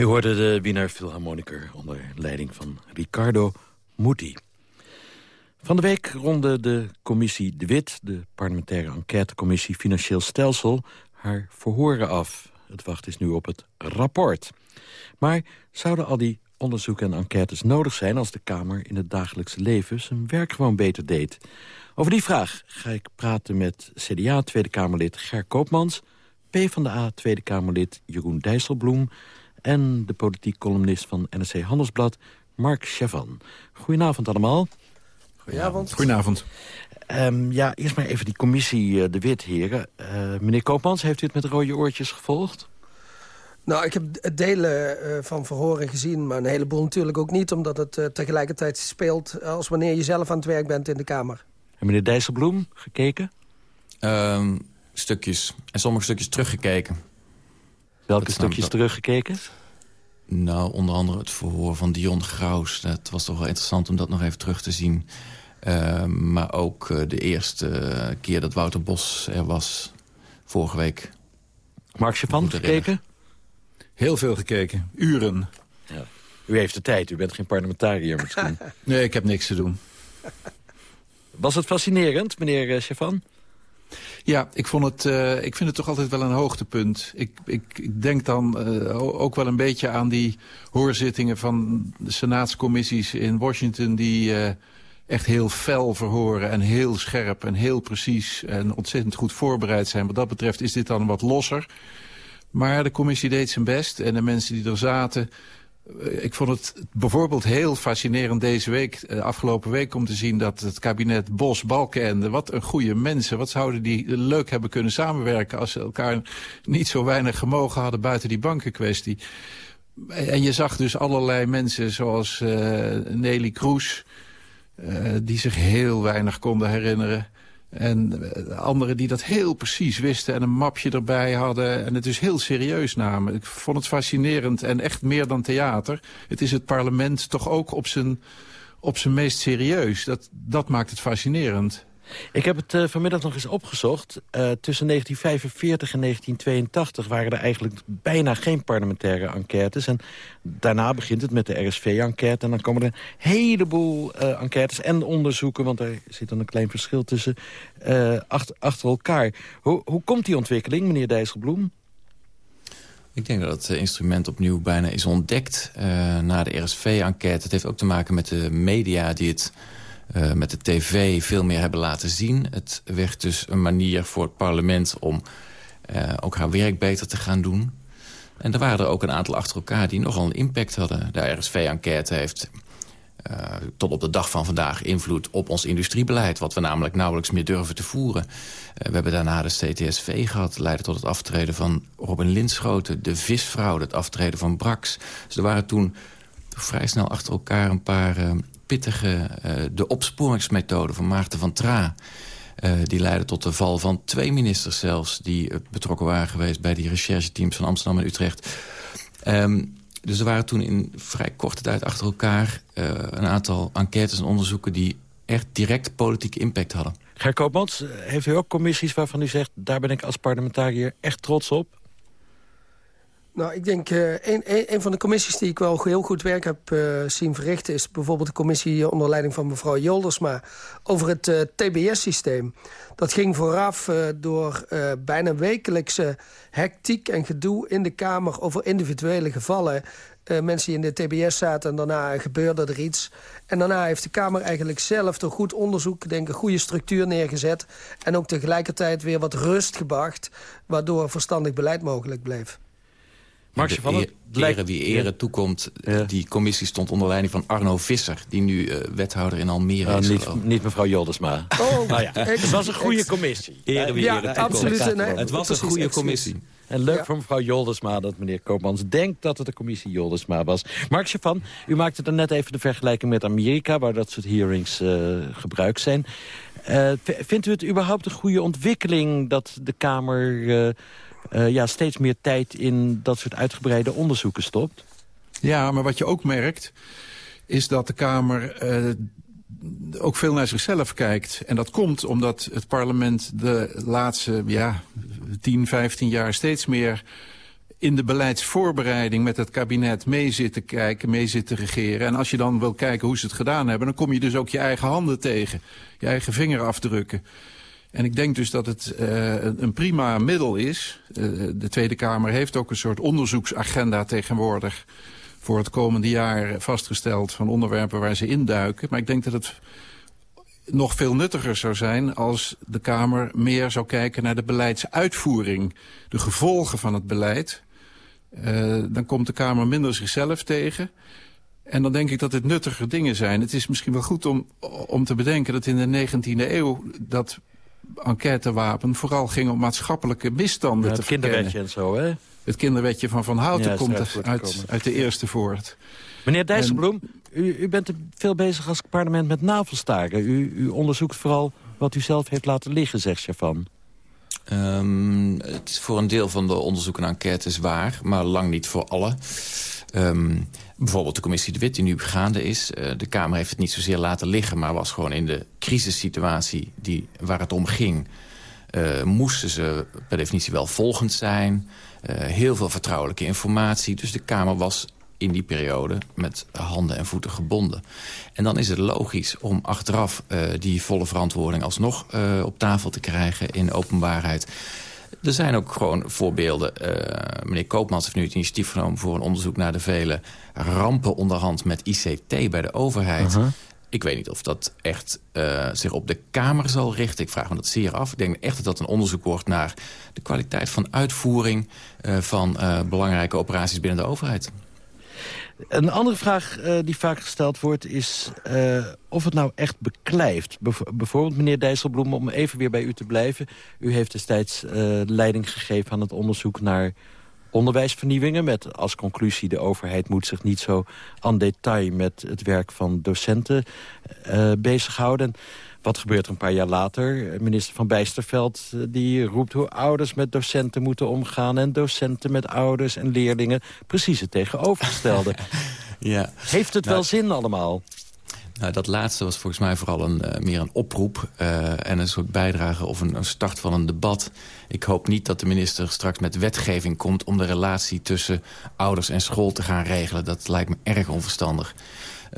U hoorde de Wiener Philharmoniker onder leiding van Riccardo Muti. Van de week ronde de commissie De Wit, de parlementaire enquêtecommissie Financieel Stelsel, haar verhoren af. Het wacht is nu op het rapport. Maar zouden al die onderzoeken en enquêtes nodig zijn... als de Kamer in het dagelijkse leven zijn werk gewoon beter deed? Over die vraag ga ik praten met CDA Tweede Kamerlid Ger Koopmans... PvdA Tweede Kamerlid Jeroen Dijsselbloem en de politiek columnist van NRC Handelsblad, Mark Chavan. Goedenavond allemaal. Goedenavond. Goedenavond. Um, ja, eerst maar even die commissie uh, De Wit, heren. Uh, meneer Koopmans, heeft u het met rode oortjes gevolgd? Nou, ik heb het delen uh, van verhoren gezien, maar een heleboel natuurlijk ook niet... omdat het tegelijkertijd speelt als wanneer je zelf aan het werk bent in de Kamer. En meneer Dijsselbloem, gekeken? Um, stukjes. En sommige stukjes teruggekeken. Welke stukjes teruggekeken? Nou, onder andere het verhoor van Dion Graus. Dat was toch wel interessant om dat nog even terug te zien. Uh, maar ook uh, de eerste keer dat Wouter Bos er was, vorige week. Mark van gekeken? Heel veel gekeken. Uren. Ja. U heeft de tijd, u bent geen parlementariër misschien. nee, ik heb niks te doen. Was het fascinerend, meneer Chavan? Ja, ik, vond het, uh, ik vind het toch altijd wel een hoogtepunt. Ik, ik, ik denk dan uh, ook wel een beetje aan die hoorzittingen van de senaatscommissies in Washington... die uh, echt heel fel verhoren en heel scherp en heel precies en ontzettend goed voorbereid zijn. Wat dat betreft is dit dan wat losser. Maar de commissie deed zijn best en de mensen die er zaten ik vond het bijvoorbeeld heel fascinerend deze week, de afgelopen week... om te zien dat het kabinet Bos Balkenende, wat een goede mensen... wat zouden die leuk hebben kunnen samenwerken... als ze elkaar niet zo weinig gemogen hadden buiten die bankenkwestie. En je zag dus allerlei mensen zoals uh, Nelly Kroes... Die zich heel weinig konden herinneren... En eh, anderen die dat heel precies wisten en een mapje erbij hadden... en het dus heel serieus namen. Ik vond het fascinerend en echt meer dan theater. Het is het parlement toch ook op zijn, op zijn meest serieus. Dat, dat maakt het fascinerend. Ik heb het uh, vanmiddag nog eens opgezocht. Uh, tussen 1945 en 1982 waren er eigenlijk bijna geen parlementaire enquêtes. En daarna begint het met de RSV-enquête. En dan komen er een heleboel uh, enquêtes en onderzoeken... want er zit dan een klein verschil tussen, achter, achter, elkaar. Hoe, hoe komt die ontwikkeling, meneer Dijsselbloem? Ik denk dat het instrument opnieuw bijna is ontdekt na de RSV-enquête. Het heeft ook te maken met de media die het uh, met de tv veel meer hebben laten zien. Het werd dus een manier voor het parlement om uh, ook haar werk beter te gaan doen. En er waren er ook een aantal achter elkaar die nogal een impact hadden. De RSV-enquête heeft uh, tot op de dag van vandaag invloed op ons industriebeleid... wat we namelijk nauwelijks meer durven te voeren. we hebben daarna de CTSV gehad, leidde tot het aftreden van Robin Linschoten... de visvrouw, het aftreden van Brax. Dus er waren toen vrij snel achter elkaar een paar Uh, de opsporingsmethode van Maarten van Tra... Uh, die leidde tot de val van twee ministers zelfs... die uh, betrokken waren geweest bij die rechercheteams van Amsterdam en Utrecht. Um, dus er waren toen in vrij korte tijd achter elkaar... een aantal enquêtes en onderzoeken... die echt direct politieke impact hadden. Ger heeft u ook commissies waarvan u zegt... daar ben ik als parlementariër echt trots op? Nou, ik denk, uh, een, van de commissies die ik wel heel goed werk heb uh, zien verrichten... is bijvoorbeeld de commissie onder leiding van mevrouw Joldersma... over het TBS-systeem. Dat ging vooraf door bijna wekelijkse hectiek en gedoe in de Kamer... over individuele gevallen. mensen die in de TBS zaten en daarna gebeurde er iets. En daarna heeft de Kamer eigenlijk zelf door goed onderzoek... denk een goede structuur neergezet... en ook tegelijkertijd weer wat rust gebracht... waardoor verstandig beleid mogelijk bleef. Markje van het lijkt... wie ere toekomt, ja. die commissie stond onder leiding van Arno Visser... die nu uh, wethouder in Almere uh, is. Niet, niet, mevrouw Joldersma. Oh, nou ja, het was een goede commissie. Ere wie ja, ere absoluut. Nee, het was een goede commissie. En leuk ja. voor mevrouw Joldersma dat meneer Koopmans denkt dat het de commissie Joldersma was. Mark van, u maakte er net even de vergelijking met Amerika... waar dat soort hearings uh, gebruikt zijn. Uh, vindt u het überhaupt een goede ontwikkeling dat de Kamer... Uh, ja, steeds meer tijd in dat soort uitgebreide onderzoeken stopt? Ja, maar wat je ook merkt, is dat de Kamer uh, ook veel naar zichzelf kijkt. En dat komt omdat het parlement de laatste ja, 10, 15 jaar steeds meer in de beleidsvoorbereiding met het kabinet mee zit te kijken, mee zit te regeren. En als je dan wil kijken hoe ze het gedaan hebben, dan kom je dus ook je eigen handen tegen. Je eigen vingerafdrukken. En ik denk dus dat het uh, een prima middel is. Uh, de Tweede Kamer heeft ook een soort onderzoeksagenda tegenwoordig... voor het komende jaar vastgesteld van onderwerpen waar ze induiken. Maar ik denk dat het nog veel nuttiger zou zijn als de Kamer meer zou kijken naar de beleidsuitvoering. De gevolgen van het beleid. Uh, dan komt de Kamer minder zichzelf tegen. En dan denk ik dat het nuttiger dingen zijn. Het is misschien wel goed om, om te bedenken dat in de 19e eeuw... dat enquêtewapen vooral ging om maatschappelijke misstanden ja, te verkennen. Het kinderwetje en zo, hè? Het kinderwetje van Van Houten komt uit, uit, de eerste voort. Meneer Dijsselbloem, u, u, bent veel bezig als parlement met navelstaken. U, u onderzoekt vooral wat u zelf heeft laten liggen, zegt Chavan. Um, het is voor een deel van de onderzoeken en enquêtes waar, maar lang niet voor alle. Um, bijvoorbeeld de commissie De Wit die nu gaande is. Uh, de Kamer heeft het niet zozeer laten liggen... maar was gewoon in de crisissituatie die, waar het om ging... Uh, moesten ze per definitie wel volgend zijn. Uh, heel veel vertrouwelijke informatie. Dus de Kamer was in die periode met handen en voeten gebonden. En dan is het logisch om achteraf die volle verantwoording alsnog op tafel te krijgen in openbaarheid. Er zijn ook gewoon voorbeelden. Uh, meneer Koopmans heeft nu het initiatief genomen voor een onderzoek naar de vele rampen onderhand met ICT bij de overheid. Uh -huh. Ik weet niet of dat echt uh, zich op de Kamer zal richten. Ik vraag me dat zeer af. Ik denk echt dat dat een onderzoek wordt naar de kwaliteit van uitvoering uh, van belangrijke operaties binnen de overheid. Een andere vraag uh, die vaak gesteld wordt is uh, of het nou echt beklijft. Bijvoorbeeld, meneer Dijsselbloem, om even weer bij u te blijven. U heeft destijds uh, leiding gegeven aan het onderzoek naar onderwijsvernieuwingen... met als conclusie de overheid moet zich niet zo aan detail... met het werk van docenten bezighouden. Wat gebeurt er een paar jaar later? Minister van Bijsterveld eh, die roept hoe ouders met docenten moeten omgaan... en docenten met ouders en leerlingen. Precies het tegenovergestelde. ja. Heeft het nou, wel zin allemaal? Nou, dat laatste was volgens mij vooral een, uh, meer een oproep... Uh, en een soort bijdrage of een, een, start van een debat. Ik hoop niet dat de minister straks met wetgeving komt... om de relatie tussen ouders en school te gaan regelen. Dat lijkt me erg onverstandig.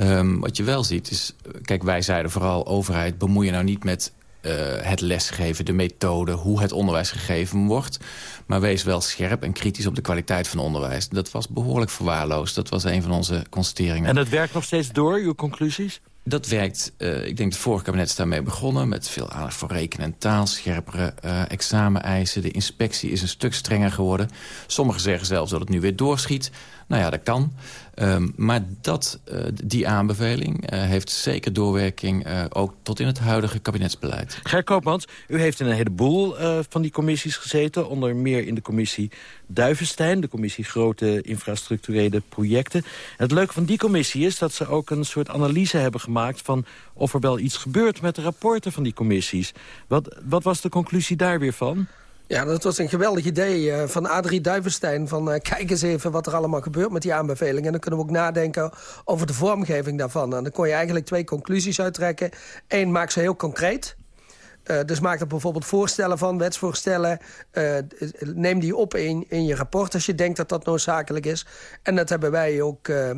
Um, wat je wel ziet is... Kijk, wij zeiden vooral overheid... bemoei je nou niet met uh, het lesgeven, de methode... hoe het onderwijs gegeven wordt. Maar wees wel scherp en kritisch op de kwaliteit van onderwijs. Dat was behoorlijk verwaarloosd. Dat was een van onze constateringen. En dat werkt nog steeds door, uw conclusies? Dat werkt, uh, ik denk het vorige kabinet is daarmee begonnen... met veel aandacht voor rekenen en taal, scherpere uh, exameneisen. De inspectie is een stuk strenger geworden. Sommigen zeggen zelfs dat het nu weer doorschiet. Nou ja, dat kan. Um, maar dat, uh, die aanbeveling uh, heeft zeker doorwerking uh, ook tot in het huidige kabinetsbeleid. Ger Koopmans, u heeft in een heleboel van die commissies gezeten. Onder meer in de commissie Duivenstein, de commissie Grote Infrastructurele Projecten. En het leuke van die commissie is dat ze ook een soort analyse hebben gemaakt... van of er wel iets gebeurt met de rapporten van die commissies. Wat, wat was de conclusie daar weer van? Ja, dat was een geweldig idee uh, van Adrie Duivenstein. Van uh, kijk eens even wat er allemaal gebeurt met die aanbevelingen. En dan kunnen we ook nadenken over de vormgeving daarvan. En dan kon je eigenlijk twee conclusies uittrekken. Eén, maak ze heel concreet. Uh, dus maak er bijvoorbeeld voorstellen van, wetsvoorstellen. Uh, neem die op in, in je rapport als je denkt dat dat noodzakelijk is. En dat hebben wij ook uh,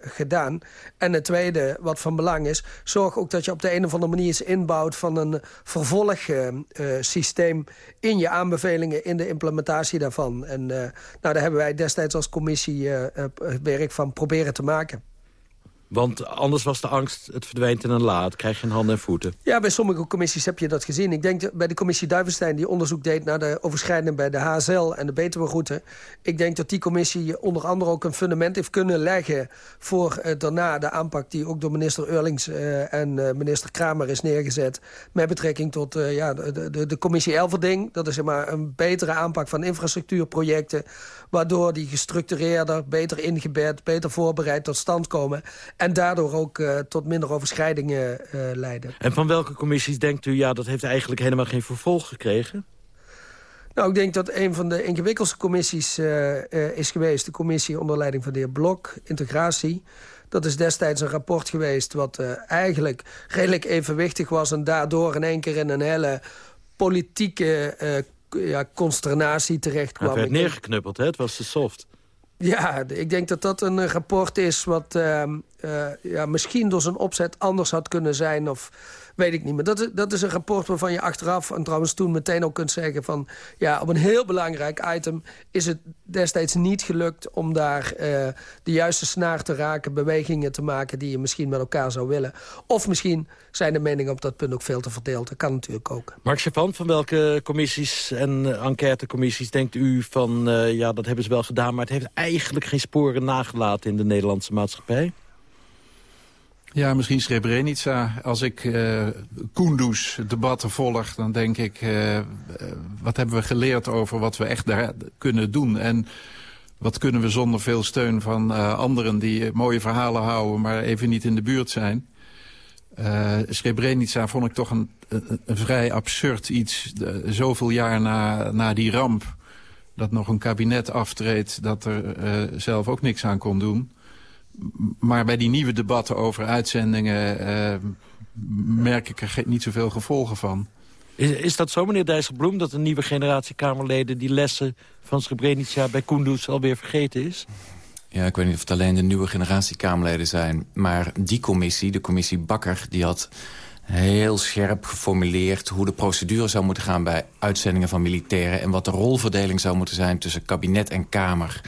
gedaan. En het tweede, wat van belang is... zorg ook dat je op de een of andere manier iets inbouwt... van een vervolgsysteem in je aanbevelingen... in de implementatie daarvan. En nou, daar hebben wij destijds als commissie werk van proberen te maken. Want anders was de angst, het verdwijnt in een laad. Krijg je een handen en voeten. Ja, bij sommige commissies heb je dat gezien. Ik denk bij de commissie Duivenstein die onderzoek deed... naar de overschrijding bij de HSL en de Betuwe-route. Ik denk dat die commissie onder andere ook een fundament heeft kunnen leggen... voor uh, daarna de aanpak die ook door minister Eurlings uh, en uh, minister Kramer is neergezet... met betrekking tot ja, de, de, de commissie Elverding. Dat is zeg maar een betere aanpak van infrastructuurprojecten... waardoor die gestructureerder, beter ingebed, beter voorbereid tot stand komen... En daardoor ook uh, tot minder overschrijdingen uh, leiden. En van welke commissies denkt u... ja, dat heeft eigenlijk helemaal geen vervolg gekregen? Nou, ik denk dat een van de ingewikkeldste commissies uh, is geweest... de commissie onder leiding van de heer Blok, integratie. Dat is destijds een rapport geweest wat eigenlijk redelijk evenwichtig was... en daardoor in één keer in een hele politieke ja, consternatie terecht kwam. Het werd neergeknuppeld, hè? het was te soft. Ja, ik denk dat dat een rapport is wat uh, eh, ja, misschien door zijn opzet anders had kunnen zijn... of weet ik niet. Maar dat dat is een rapport waarvan je achteraf... en trouwens toen meteen ook kunt zeggen van... ja, op een heel belangrijk item is het destijds niet gelukt... om daar uh, de juiste snaar te raken, bewegingen te maken... die je misschien met elkaar zou willen. Of misschien zijn de meningen op dat punt ook veel te verdeeld. Dat kan natuurlijk ook. Mark Chavan, van welke commissies en enquêtecommissies denkt u van... Uh, ja, dat hebben ze wel gedaan, maar het heeft eigenlijk geen sporen nagelaten... in de Nederlandse maatschappij? Ja, misschien Srebrenica. Als ik uh, Kunduz debatten volg, dan denk ik... Uh, wat hebben we geleerd over wat we echt daar kunnen doen? En wat kunnen we zonder veel steun van anderen die mooie verhalen houden... maar even niet in de buurt zijn? Uh, Srebrenica vond ik toch een, een, vrij absurd iets. De, zoveel jaar na, na die ramp dat nog een kabinet aftreedt... dat er zelf ook niks aan kon doen maar bij die nieuwe debatten over uitzendingen... Uh, merk ik er niet zoveel gevolgen van. Is, is dat zo, meneer Dijsselbloem, dat een nieuwe generatie Kamerleden... die lessen van Srebrenica bij Kunduz alweer vergeten is? Ja, ik weet niet of het alleen de nieuwe generatie Kamerleden zijn. Maar die commissie, de commissie Bakker, die had heel scherp geformuleerd... hoe de procedure zou moeten gaan bij uitzendingen van militairen... en wat de rolverdeling zou moeten zijn tussen kabinet en Kamer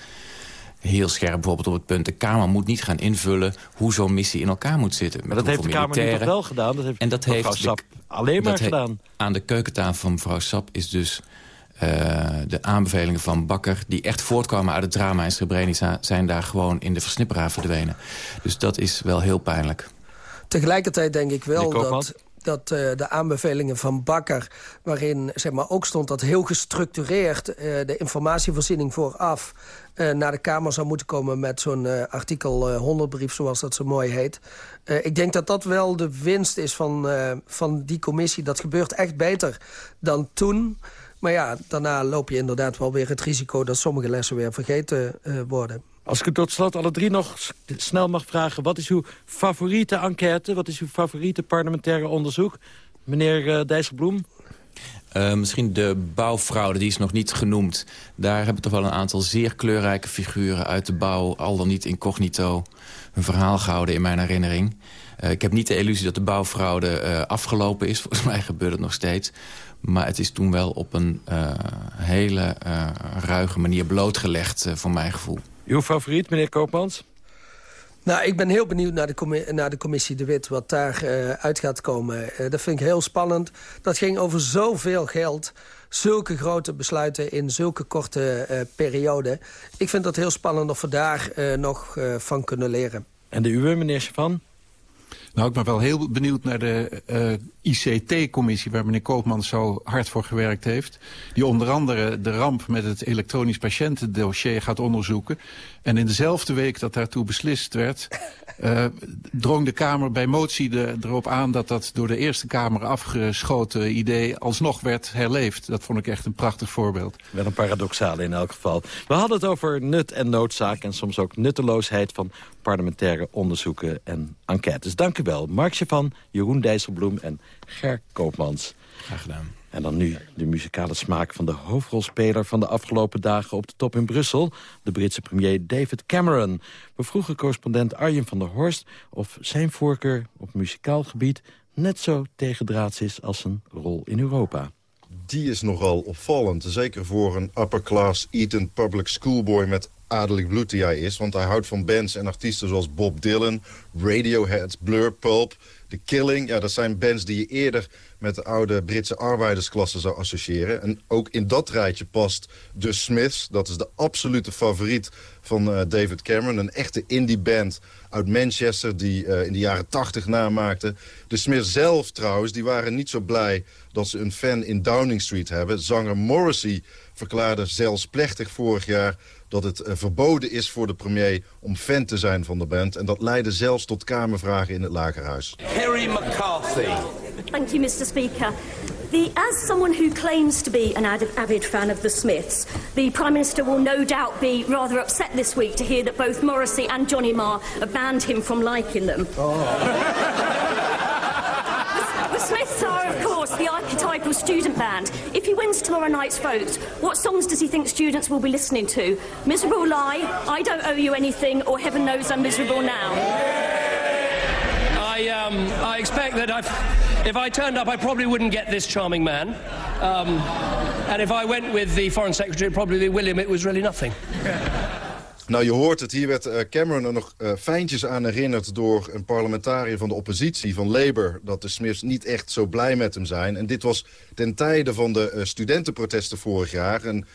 heel scherp bijvoorbeeld op het punt... de Kamer moet niet gaan invullen hoe zo'n missie in elkaar moet zitten. Maar dat heeft de Kamer nu toch wel gedaan? Dat heeft en dat heeft Sap alleen maar gedaan. Aan de keukentafel van mevrouw Sap is dus... Uh, de aanbevelingen van Bakker, die echt voortkwamen uit het drama in Srebrenica... zijn daar gewoon in de versnipperaar verdwenen. Dus dat is wel heel pijnlijk. Tegelijkertijd denk ik wel dat dat uh, de aanbevelingen van Bakker... waarin zeg maar, ook stond dat heel gestructureerd... Uh, de informatievoorziening vooraf uh, naar de Kamer zou moeten komen... met zo'n artikel 100-brief, zoals dat zo mooi heet. ik denk dat dat wel de winst is van, van die commissie. Dat gebeurt echt beter dan toen... Maar ja, daarna loop je inderdaad wel weer het risico... dat sommige lessen weer vergeten worden. Als ik het tot slot alle drie nog snel mag vragen... wat is uw favoriete enquête? Wat is uw favoriete parlementaire onderzoek? Meneer Dijsselbloem? Uh, misschien de bouwfraude, die is nog niet genoemd. Daar hebben toch wel een aantal zeer kleurrijke figuren uit de bouw... al dan niet incognito hun verhaal gehouden in mijn herinnering. Uh, ik heb niet de illusie dat de bouwfraude uh, afgelopen is. Volgens mij gebeurt het nog steeds. Maar het is toen wel op een hele ruige manier blootgelegd, voor mijn gevoel. Uw favoriet, meneer Koopmans? Nou, ik ben heel benieuwd naar de, naar de commissie De Wit, wat daar uh, uit gaat komen. Uh, dat vind ik heel spannend. Dat ging over zoveel geld, zulke grote besluiten in zulke korte uh, periode. Ik vind dat heel spannend of we daar nog van kunnen leren. En de uwe, meneer Chavan? Nou, ik ben wel heel benieuwd naar de uh, ICT-commissie... waar meneer Koopman zo hard voor gewerkt heeft. Die onder andere de ramp met het elektronisch patiëntendossier gaat onderzoeken. En in dezelfde week dat daartoe beslist werd... Uh, drong de Kamer bij motie de, erop aan dat dat door de Eerste Kamer afgeschoten idee alsnog werd herleefd. Dat vond ik echt een prachtig voorbeeld. Wel een paradoxale in elk geval. We hadden het over nut en noodzaak en soms ook nutteloosheid van parlementaire onderzoeken en enquêtes. Dank u wel. Mark van Jeroen Dijsselbloem en Ger Koopmans. Graag gedaan. En dan nu de muzikale smaak van de hoofdrolspeler van de afgelopen dagen op de top in Brussel. De Britse premier David Cameron. We vroegen correspondent Arjen van der Horst of zijn voorkeur op muzikaal gebied net zo tegendraads is als zijn rol in Europa die is nogal opvallend. Zeker voor een upper-class Eton public schoolboy met adellijk bloed die hij is. Want hij houdt van bands en artiesten zoals Bob Dylan, Radiohead, Blur, Pulp... The Killing. Ja, dat zijn bands die je eerder met de oude Britse arbeidersklasse zou associëren. En ook in dat rijtje past The Smiths. Dat is de absolute favoriet van uh, David Cameron. Een echte indie band uit Manchester die uh, in de jaren tachtig namaakte. De Smiths zelf trouwens, die waren niet zo blij dat ze een fan in Downing Street hebben. Zanger Morrissey verklaarde zelfs plechtig vorig jaar dat het uh, verboden is voor de premier om fan te zijn van de band. En dat leidde zelfs tot kamervragen in het lagerhuis. Harry McCarthy. Thank you, Mr. Speaker. The, as someone who claims to be an avid fan of the Smiths, the Prime Minister will no doubt be rather upset this week to hear that both Morrissey and Johnny Marr have banned him from liking them. Oh. student band. If he wins tomorrow night's vote, what songs does he think students will be listening to? Miserable Lie, I Don't Owe You Anything, or Heaven Knows I'm Miserable Now? I, um, I expect that I've, if I turned up, I probably wouldn't get this charming man. Um, and if I went with the Foreign Secretary, probably be William, it was really nothing. Nou, je hoort het. Hier werd eh, Cameron er nog uh, fijntjes aan herinnerd... door een parlementariër van de oppositie, van Labour... dat de Smiths niet echt zo blij met hem zijn. En dit was ten tijde van de uh, studentenprotesten vorig jaar. En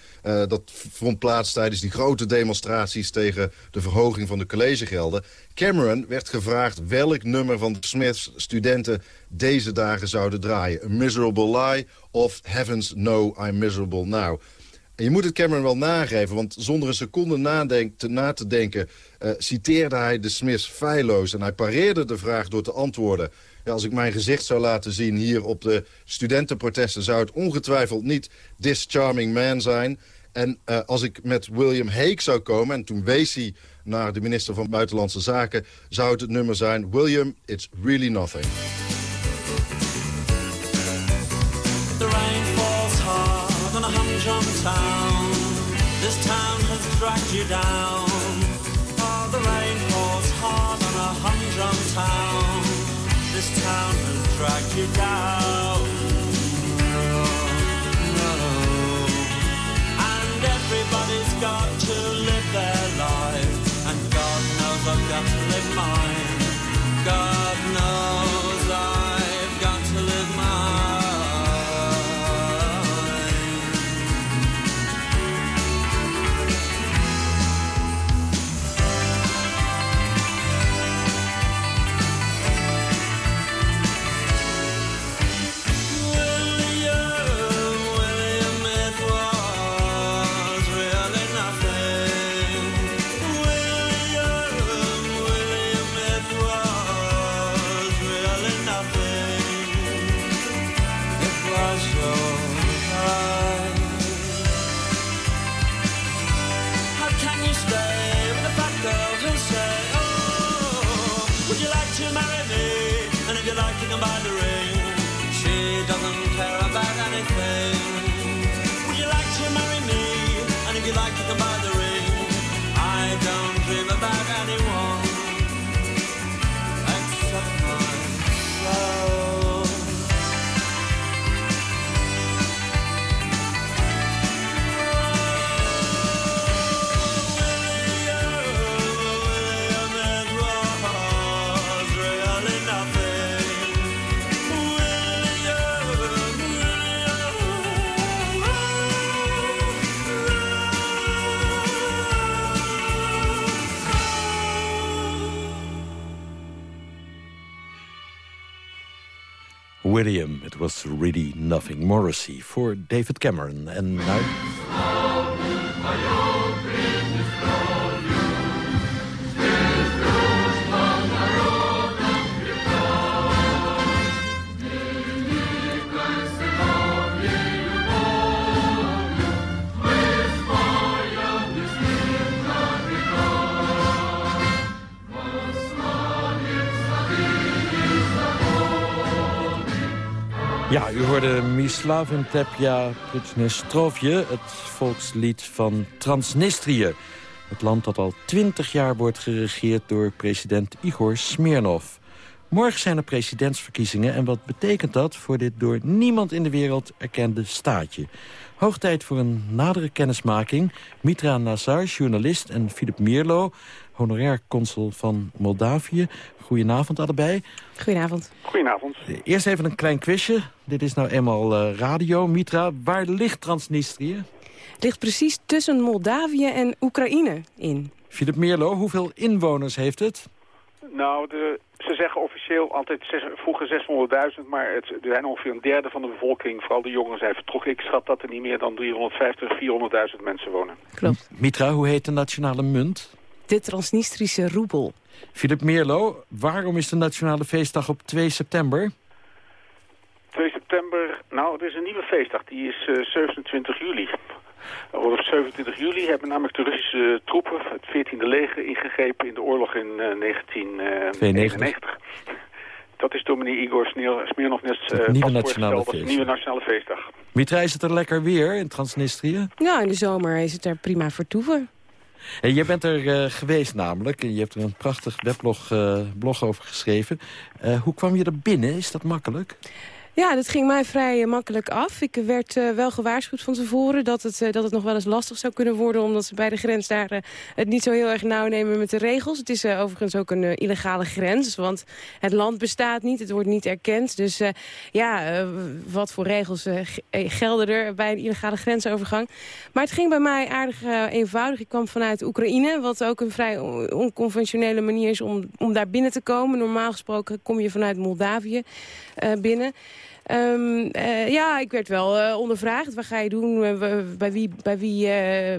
dat vond plaats tijdens die grote demonstraties... tegen de verhoging van de collegegelden. Cameron werd gevraagd welk nummer van de Smiths studenten... deze dagen zouden draaien. A Miserable Lie of Heavens No, I'm Miserable Now... En je moet het Cameron wel nageven, want zonder een seconde te, na te denken... Uh, citeerde hij de Smiths feilloos en hij pareerde de vraag door te antwoorden... Ja, als ik mijn gezicht zou laten zien hier op de studentenprotesten... zou het ongetwijfeld niet This Charming Man zijn. En uh, als ik met William Hague zou komen... en toen wees hij naar de minister van Buitenlandse Zaken... zou het het nummer zijn... William, it's really nothing. Humdrum town. This town has dragged you down. Oh, the rain falls hard on a humdrum town. This town has dragged you down. William, it was really nothing. Morrissey for David Cameron. En nou... hoorde Mislavin Tepja Pritsnestrovje, het volkslied van Transnistrië. Het land dat al twintig jaar wordt geregeerd door president Igor Smirnov. Morgen zijn er presidentsverkiezingen en wat betekent dat voor dit door niemand in de wereld erkende staatje? Hoog tijd voor een nadere kennismaking. Mitra Nazar, journalist, en Filip Mierlo, honorair consul van Moldavië. Goedenavond allebei. Goedenavond. Goedenavond. Eerst even een klein quizje. Dit is nou eenmaal uh, radio. Mitra, waar ligt Transnistrië? Ligt precies tussen Moldavië en Oekraïne in. Filip Meerlo, hoeveel inwoners heeft het? Nou, de, ze zeggen officieel altijd zes, vroeger 600.000, maar het, er zijn ongeveer een derde van de bevolking, vooral de jongeren zijn vertrokken. Ik schat dat er niet meer dan 350, 400.000 mensen wonen. Klopt. Mitra, hoe heet de nationale munt? De Transnistrische roebel. Filip Meerlo, waarom is de Nationale Feestdag op 2 september? 2 september, nou, er is een nieuwe feestdag. Die is uh, 27 juli. Op 27 juli hebben namelijk de Russische troepen het 14e leger ingegrepen in de oorlog in uh, 1999. Dat is door meneer Igor Smirnov net uh, nieuwe nationale feestdag. nieuwe nationale feestdag. Mitra, is het er lekker weer in Transnistrië? Ja, in de zomer is het er prima vertoeven. Jij bent er uh, geweest namelijk. En je hebt er een prachtig weblog uh, blog over geschreven. Uh, hoe kwam je er binnen? Is dat makkelijk? Ja, dat ging mij vrij eh, makkelijk af. Ik werd uh, wel gewaarschuwd van tevoren dat het, uh, dat het nog wel eens lastig zou kunnen worden... omdat ze bij de grens daar het niet zo heel erg nauw nemen met de regels. Het is overigens ook een illegale grens, want het land bestaat niet. Het wordt niet erkend. Dus ja, wat voor regels gelden er bij een illegale grensovergang. Maar het ging bij mij aardig eenvoudig. Ik kwam vanuit Oekraïne, wat ook een vrij onconventionele manier is om, om daar binnen te komen. Normaal gesproken kom je vanuit Moldavië binnen... Um, uh, ja, ik werd wel uh, ondervraagd. Wat ga je doen? Uh, bij wie, bij wie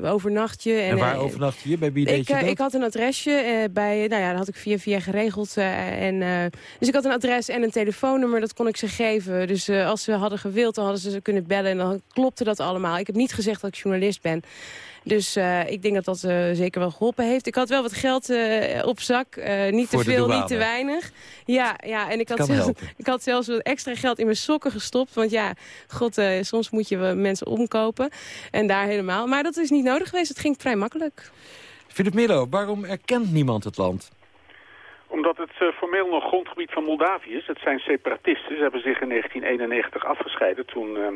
overnacht je? En, en waar overnacht je? Bij wie deed ik, je dat? Ik had een adresje. bij, nou ja, dat had ik via via geregeld. en, dus ik had een adres en een telefoonnummer. Dat kon ik ze geven. Dus als ze hadden gewild, dan hadden ze ze kunnen bellen. En dan klopte dat allemaal. Ik heb niet gezegd dat ik journalist ben. Dus uh, ik denk dat dat uh, zeker wel geholpen heeft. Ik had wel wat geld uh, op zak. niet te veel, niet te weinig. Ja, ja en ik had, zelfs, ik had zelfs wat extra geld in mijn sokken gestopt. Want ja, god, soms moet je mensen omkopen. En daar helemaal. Maar dat is niet nodig geweest. Het ging vrij makkelijk. Philip Milo, waarom erkent niemand het land? Omdat het uh, formeel nog grondgebied van Moldavië is. Het zijn separatisten. Ze hebben zich in 1991 afgescheiden toen, uh,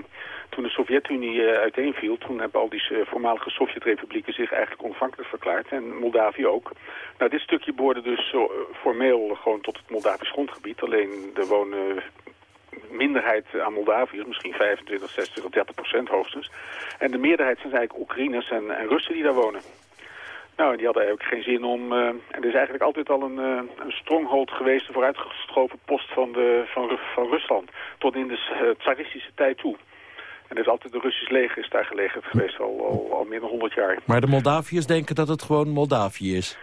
toen de Sovjet-Unie uh, uiteenviel. Toen hebben al die voormalige Sovjet-republieken zich eigenlijk onafhankelijk verklaard. En Moldavië ook. Nou, dit stukje behoorde dus formeel gewoon tot het Moldavisch grondgebied. Alleen er wonen minderheid aan Moldaviërs, misschien 25, 60 of 30 procent hoogstens. En de meerderheid zijn eigenlijk Oekraïners en, en Russen die daar wonen. Nou, die hadden eigenlijk geen zin om... En er is eigenlijk altijd al een, een stronghold geweest, een vooruitgeschoven post van, de, van, van Rusland. Tot in de tsaristische tijd toe. En er is altijd de Russisch leger is daar gelegen geweest, al, al, al meer dan 100 jaar. Maar de Moldaviërs denken dat het gewoon Moldavië is?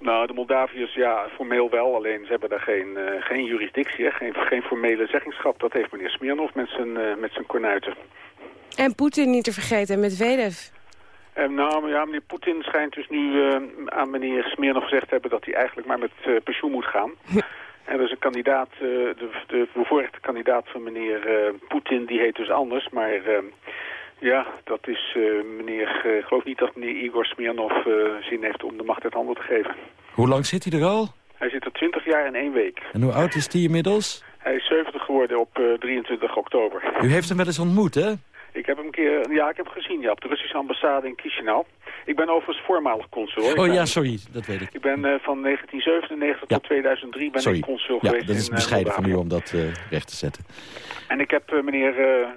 Nou, de Moldaviërs, ja, formeel wel. Alleen ze hebben daar geen, geen juridictie, geen, geen formele zeggingschap. Dat heeft meneer Smirnov met zijn, met zijn kornuiten. En Poetin niet te vergeten, met Vedev. Uh, nou, ja, meneer Poetin schijnt dus nu uh, aan meneer Smirnov gezegd te hebben dat hij eigenlijk maar met uh, pensioen moet gaan. en dus een kandidaat, de, de bevoorrechte kandidaat van meneer Poetin, die heet dus anders. Maar ja, dat is meneer, ik geloof niet dat meneer Igor Smirnov zin heeft om de macht uit handen te geven. Hoe lang zit hij er al? Hij zit er 20 jaar en één week. En hoe oud is hij inmiddels? Hij is 70 geworden op 23 oktober. U heeft hem wel eens ontmoet, hè? Ik heb hem een keer, ja, ik heb hem gezien, ja, op de Russische ambassade in Chisinau. Ik ben overigens voormalig consul. Oh ben, ja, sorry, dat weet ik. Ik ben uh, van 1997 ja. tot 2003 ben sorry. ik consul ja, geweest dat is in, bescheiden van u om dat uh, recht te zetten. En ik heb meneer,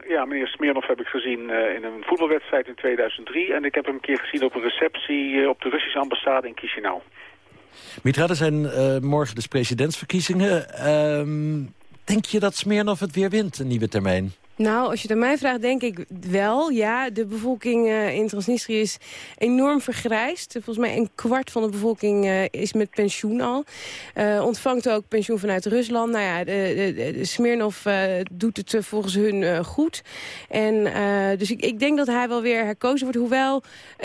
ja, meneer Smirnov heb ik gezien in een voetbalwedstrijd in 2003. En ik heb hem een keer gezien op een receptie op de Russische ambassade in Chisinau. Mitra, er zijn morgen dus presidentsverkiezingen. Ehm, denk je dat Smirnov het weer wint, een nieuwe termijn? Nou, als je het aan mij vraagt, denk ik wel. Ja, de bevolking uh, in Transnistrië is enorm vergrijsd. Volgens mij een kwart van de bevolking uh, is met pensioen al. Uh, ontvangt ook pensioen vanuit Rusland. Nou ja, de, de Smirnov doet het volgens hun goed. En, dus ik, ik, denk dat hij wel weer herkozen wordt. Hoewel,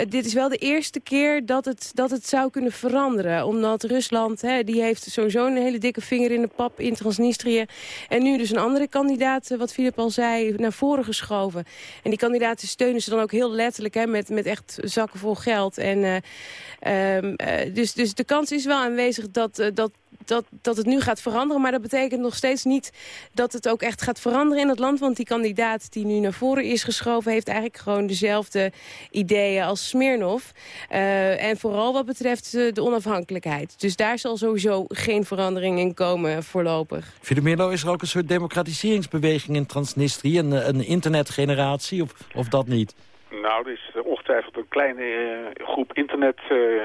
dit is wel de eerste keer dat het, dat het zou kunnen veranderen. Omdat Rusland, hè, die heeft sowieso een hele dikke vinger in de pap in Transnistrië. En nu dus een andere kandidaat, wat Filip al zei naar voren geschoven. En die kandidaten steunen ze dan ook heel letterlijk hè, met, met echt zakken vol geld. En, uh, um, uh, dus, dus de kans is wel aanwezig dat, uh, dat, dat, dat het nu gaat veranderen. Maar dat betekent nog steeds niet dat het ook echt gaat veranderen in het land. Want die kandidaat die nu naar voren is geschoven... heeft eigenlijk gewoon dezelfde ideeën als Smirnov. Uh, en vooral wat betreft uh, de onafhankelijkheid. Dus daar zal sowieso geen verandering in komen voorlopig. Filomeno, is er ook een soort democratiseringsbeweging in Transnistrië? Een, een internetgeneratie of, of dat niet? Nou, er is ongetwijfeld een kleine uh, groep internet... Uh,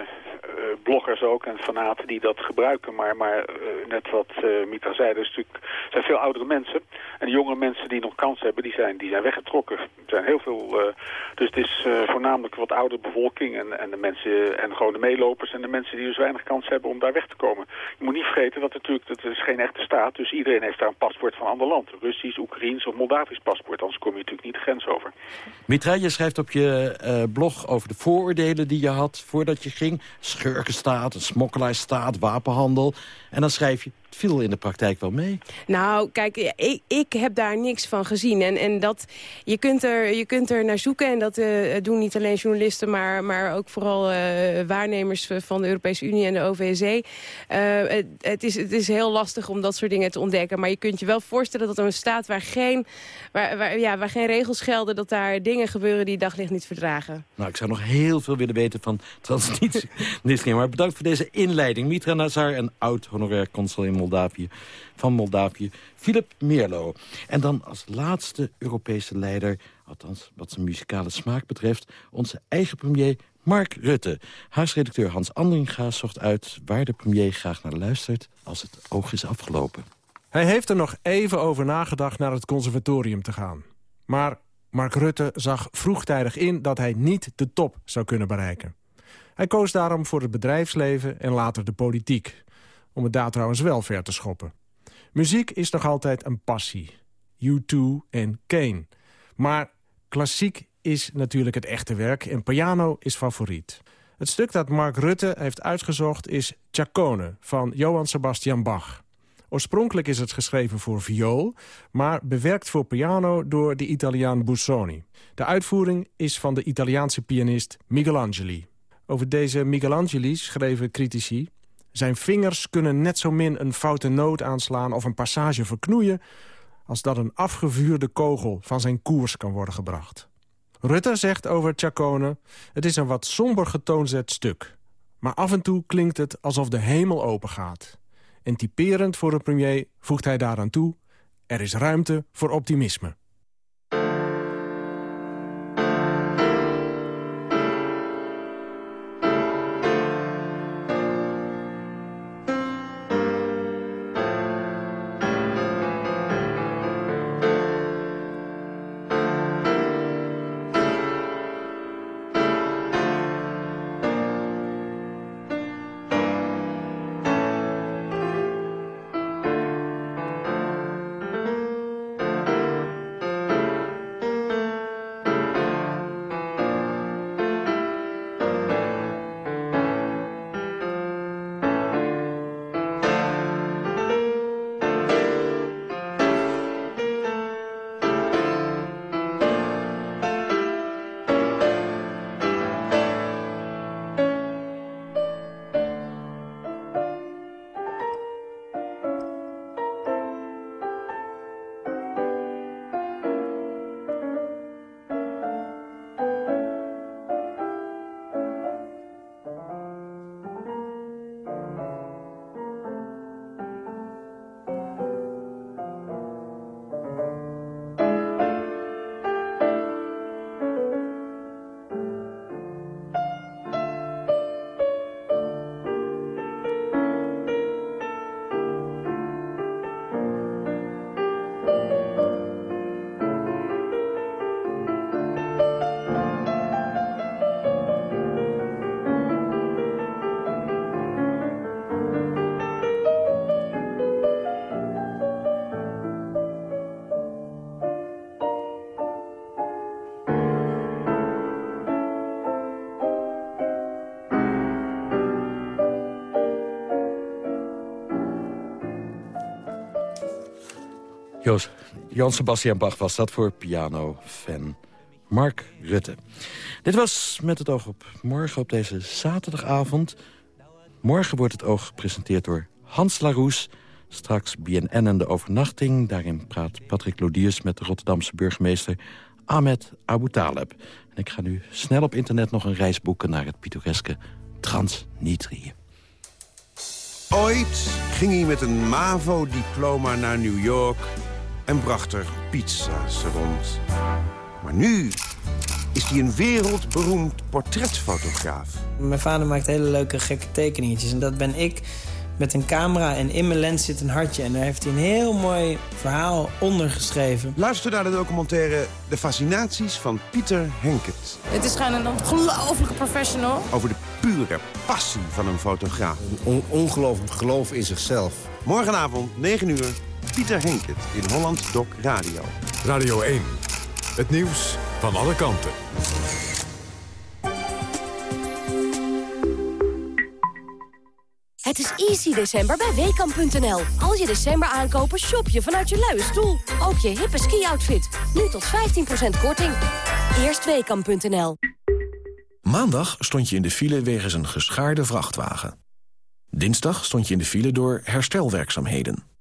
bloggers ook en fanaten die dat gebruiken. Maar, maar net wat Mita zei, er zijn veel oudere mensen. En de mensen die nog kans hebben, die zijn, die zijn weggetrokken. Er zijn heel veel, dus het is voornamelijk wat oudere bevolking en, en de mensen en gewoon de meelopers en de mensen die dus weinig kans hebben om daar weg te komen. Je moet niet vergeten dat natuurlijk, dat is geen echte staat, dus iedereen heeft daar een paspoort van een ander land. Russisch, Oekraïens of Moldavisch paspoort, anders kom je natuurlijk niet de grens over. Mitra, je schrijft op je blog over de vooroordelen die je had voordat je ging schurkenstaat, een wapenhandel. En dan schrijf je, viel in de praktijk wel mee. Nou, kijk, ik, ik heb daar niks van gezien. En, en dat, je, kunt er, je kunt er naar zoeken. En dat uh, doen niet alleen journalisten, maar, maar ook vooral uh, waarnemers van de Europese Unie en de OVSE. Uh, het, het, is, het is heel lastig om dat soort dingen te ontdekken. Maar je kunt je wel voorstellen dat er een staat waar geen, waar, waar, ja, waar geen regels gelden... dat daar dingen gebeuren die daglicht niet verdragen. Nou, ik zou nog heel veel willen weten van Transnistrië. maar bedankt voor deze inleiding. Mitra Nazar, een oud honorair consul in Van Moldavië, Philip Meerlo. En dan als laatste Europese leider, althans wat zijn muzikale smaak betreft... onze eigen premier Mark Rutte. Huisredacteur Hans Andringa zocht uit waar de premier graag naar luistert... als het oog is afgelopen. Hij heeft er nog even over nagedacht naar het conservatorium te gaan. Maar Mark Rutte zag vroegtijdig in dat hij niet de top zou kunnen bereiken. Hij koos daarom voor het bedrijfsleven en later de politiek. Om het daar trouwens wel ver te schoppen. Muziek is nog altijd een passie. U2 en Kane. Maar klassiek is natuurlijk het echte werk en piano is favoriet. Het stuk dat Mark Rutte heeft uitgezocht is Chacone van Johann Sebastian Bach. Oorspronkelijk is het geschreven voor viool, maar bewerkt voor piano door de Italiaan Busoni. De uitvoering is van de Italiaanse pianist Michelangeli. Over deze Michelangeli schreven critici... zijn vingers kunnen net zo min een foute noot aanslaan of een passage verknoeien... als dat een afgevuurde kogel van zijn koers kan worden gebracht. Rutte zegt over Chacone... het is een wat somber getoonzet stuk. Maar af en toe klinkt het alsof de hemel opengaat. En typerend voor de premier voegt hij daaraan toe... er is ruimte voor optimisme. Joos, Jan Sebastian Bach was dat voor piano-fan Mark Rutte. Dit was Met het oog op morgen op deze zaterdagavond. Morgen wordt het oog gepresenteerd door Hans Laroes. Straks BNN en de overnachting. Daarin praat Patrick Lodiers met de Rotterdamse burgemeester Ahmed Abu Taleb. En ik ga nu snel op internet nog een reis boeken naar het pittoreske Transnitrië. Ooit ging hij met een MAVO-diploma naar New York en bracht er pizza's rond. Maar nu is hij een wereldberoemd portretfotograaf. Mijn vader maakt hele leuke gekke tekeningetjes en dat ben ik met een camera en in mijn lens zit een hartje. En daar heeft hij een heel mooi verhaal onder geschreven. Luister naar de documentaire De Fascinaties van Pieter Henkert. Het is gewoon een ongelofelijke professional. Over de pure passie van een fotograaf. Een ongelooflijk geloof in zichzelf. Morgenavond, 9 uur, Pieter Henkert in Holland Doc Radio. Radio 1. Het nieuws van alle kanten. Het is easy december bij Weekamp.nl. Als je december aankopen, shop je vanuit je luie stoel. Ook je hippe ski-outfit. Nu tot 15% korting. Eerst Weekamp.nl. Maandag stond je in de file wegens een geschaarde vrachtwagen. Dinsdag stond je in de file door herstelwerkzaamheden.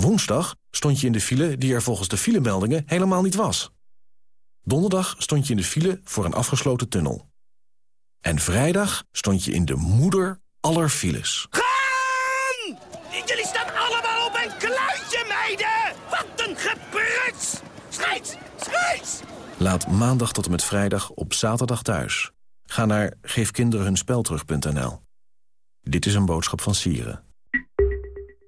Woensdag stond je in de file die er volgens de filemeldingen helemaal niet was. Donderdag stond je in de file voor een afgesloten tunnel. En vrijdag stond je in de moeder aller files. Gaan! Jullie staan allemaal op een kluitje, meiden! Wat een gepruts! Scheids! Scheids! Laat maandag tot en met vrijdag op zaterdag thuis. Ga naar geefkinderenhunspelterug.nl. Dit is een boodschap van Sieren.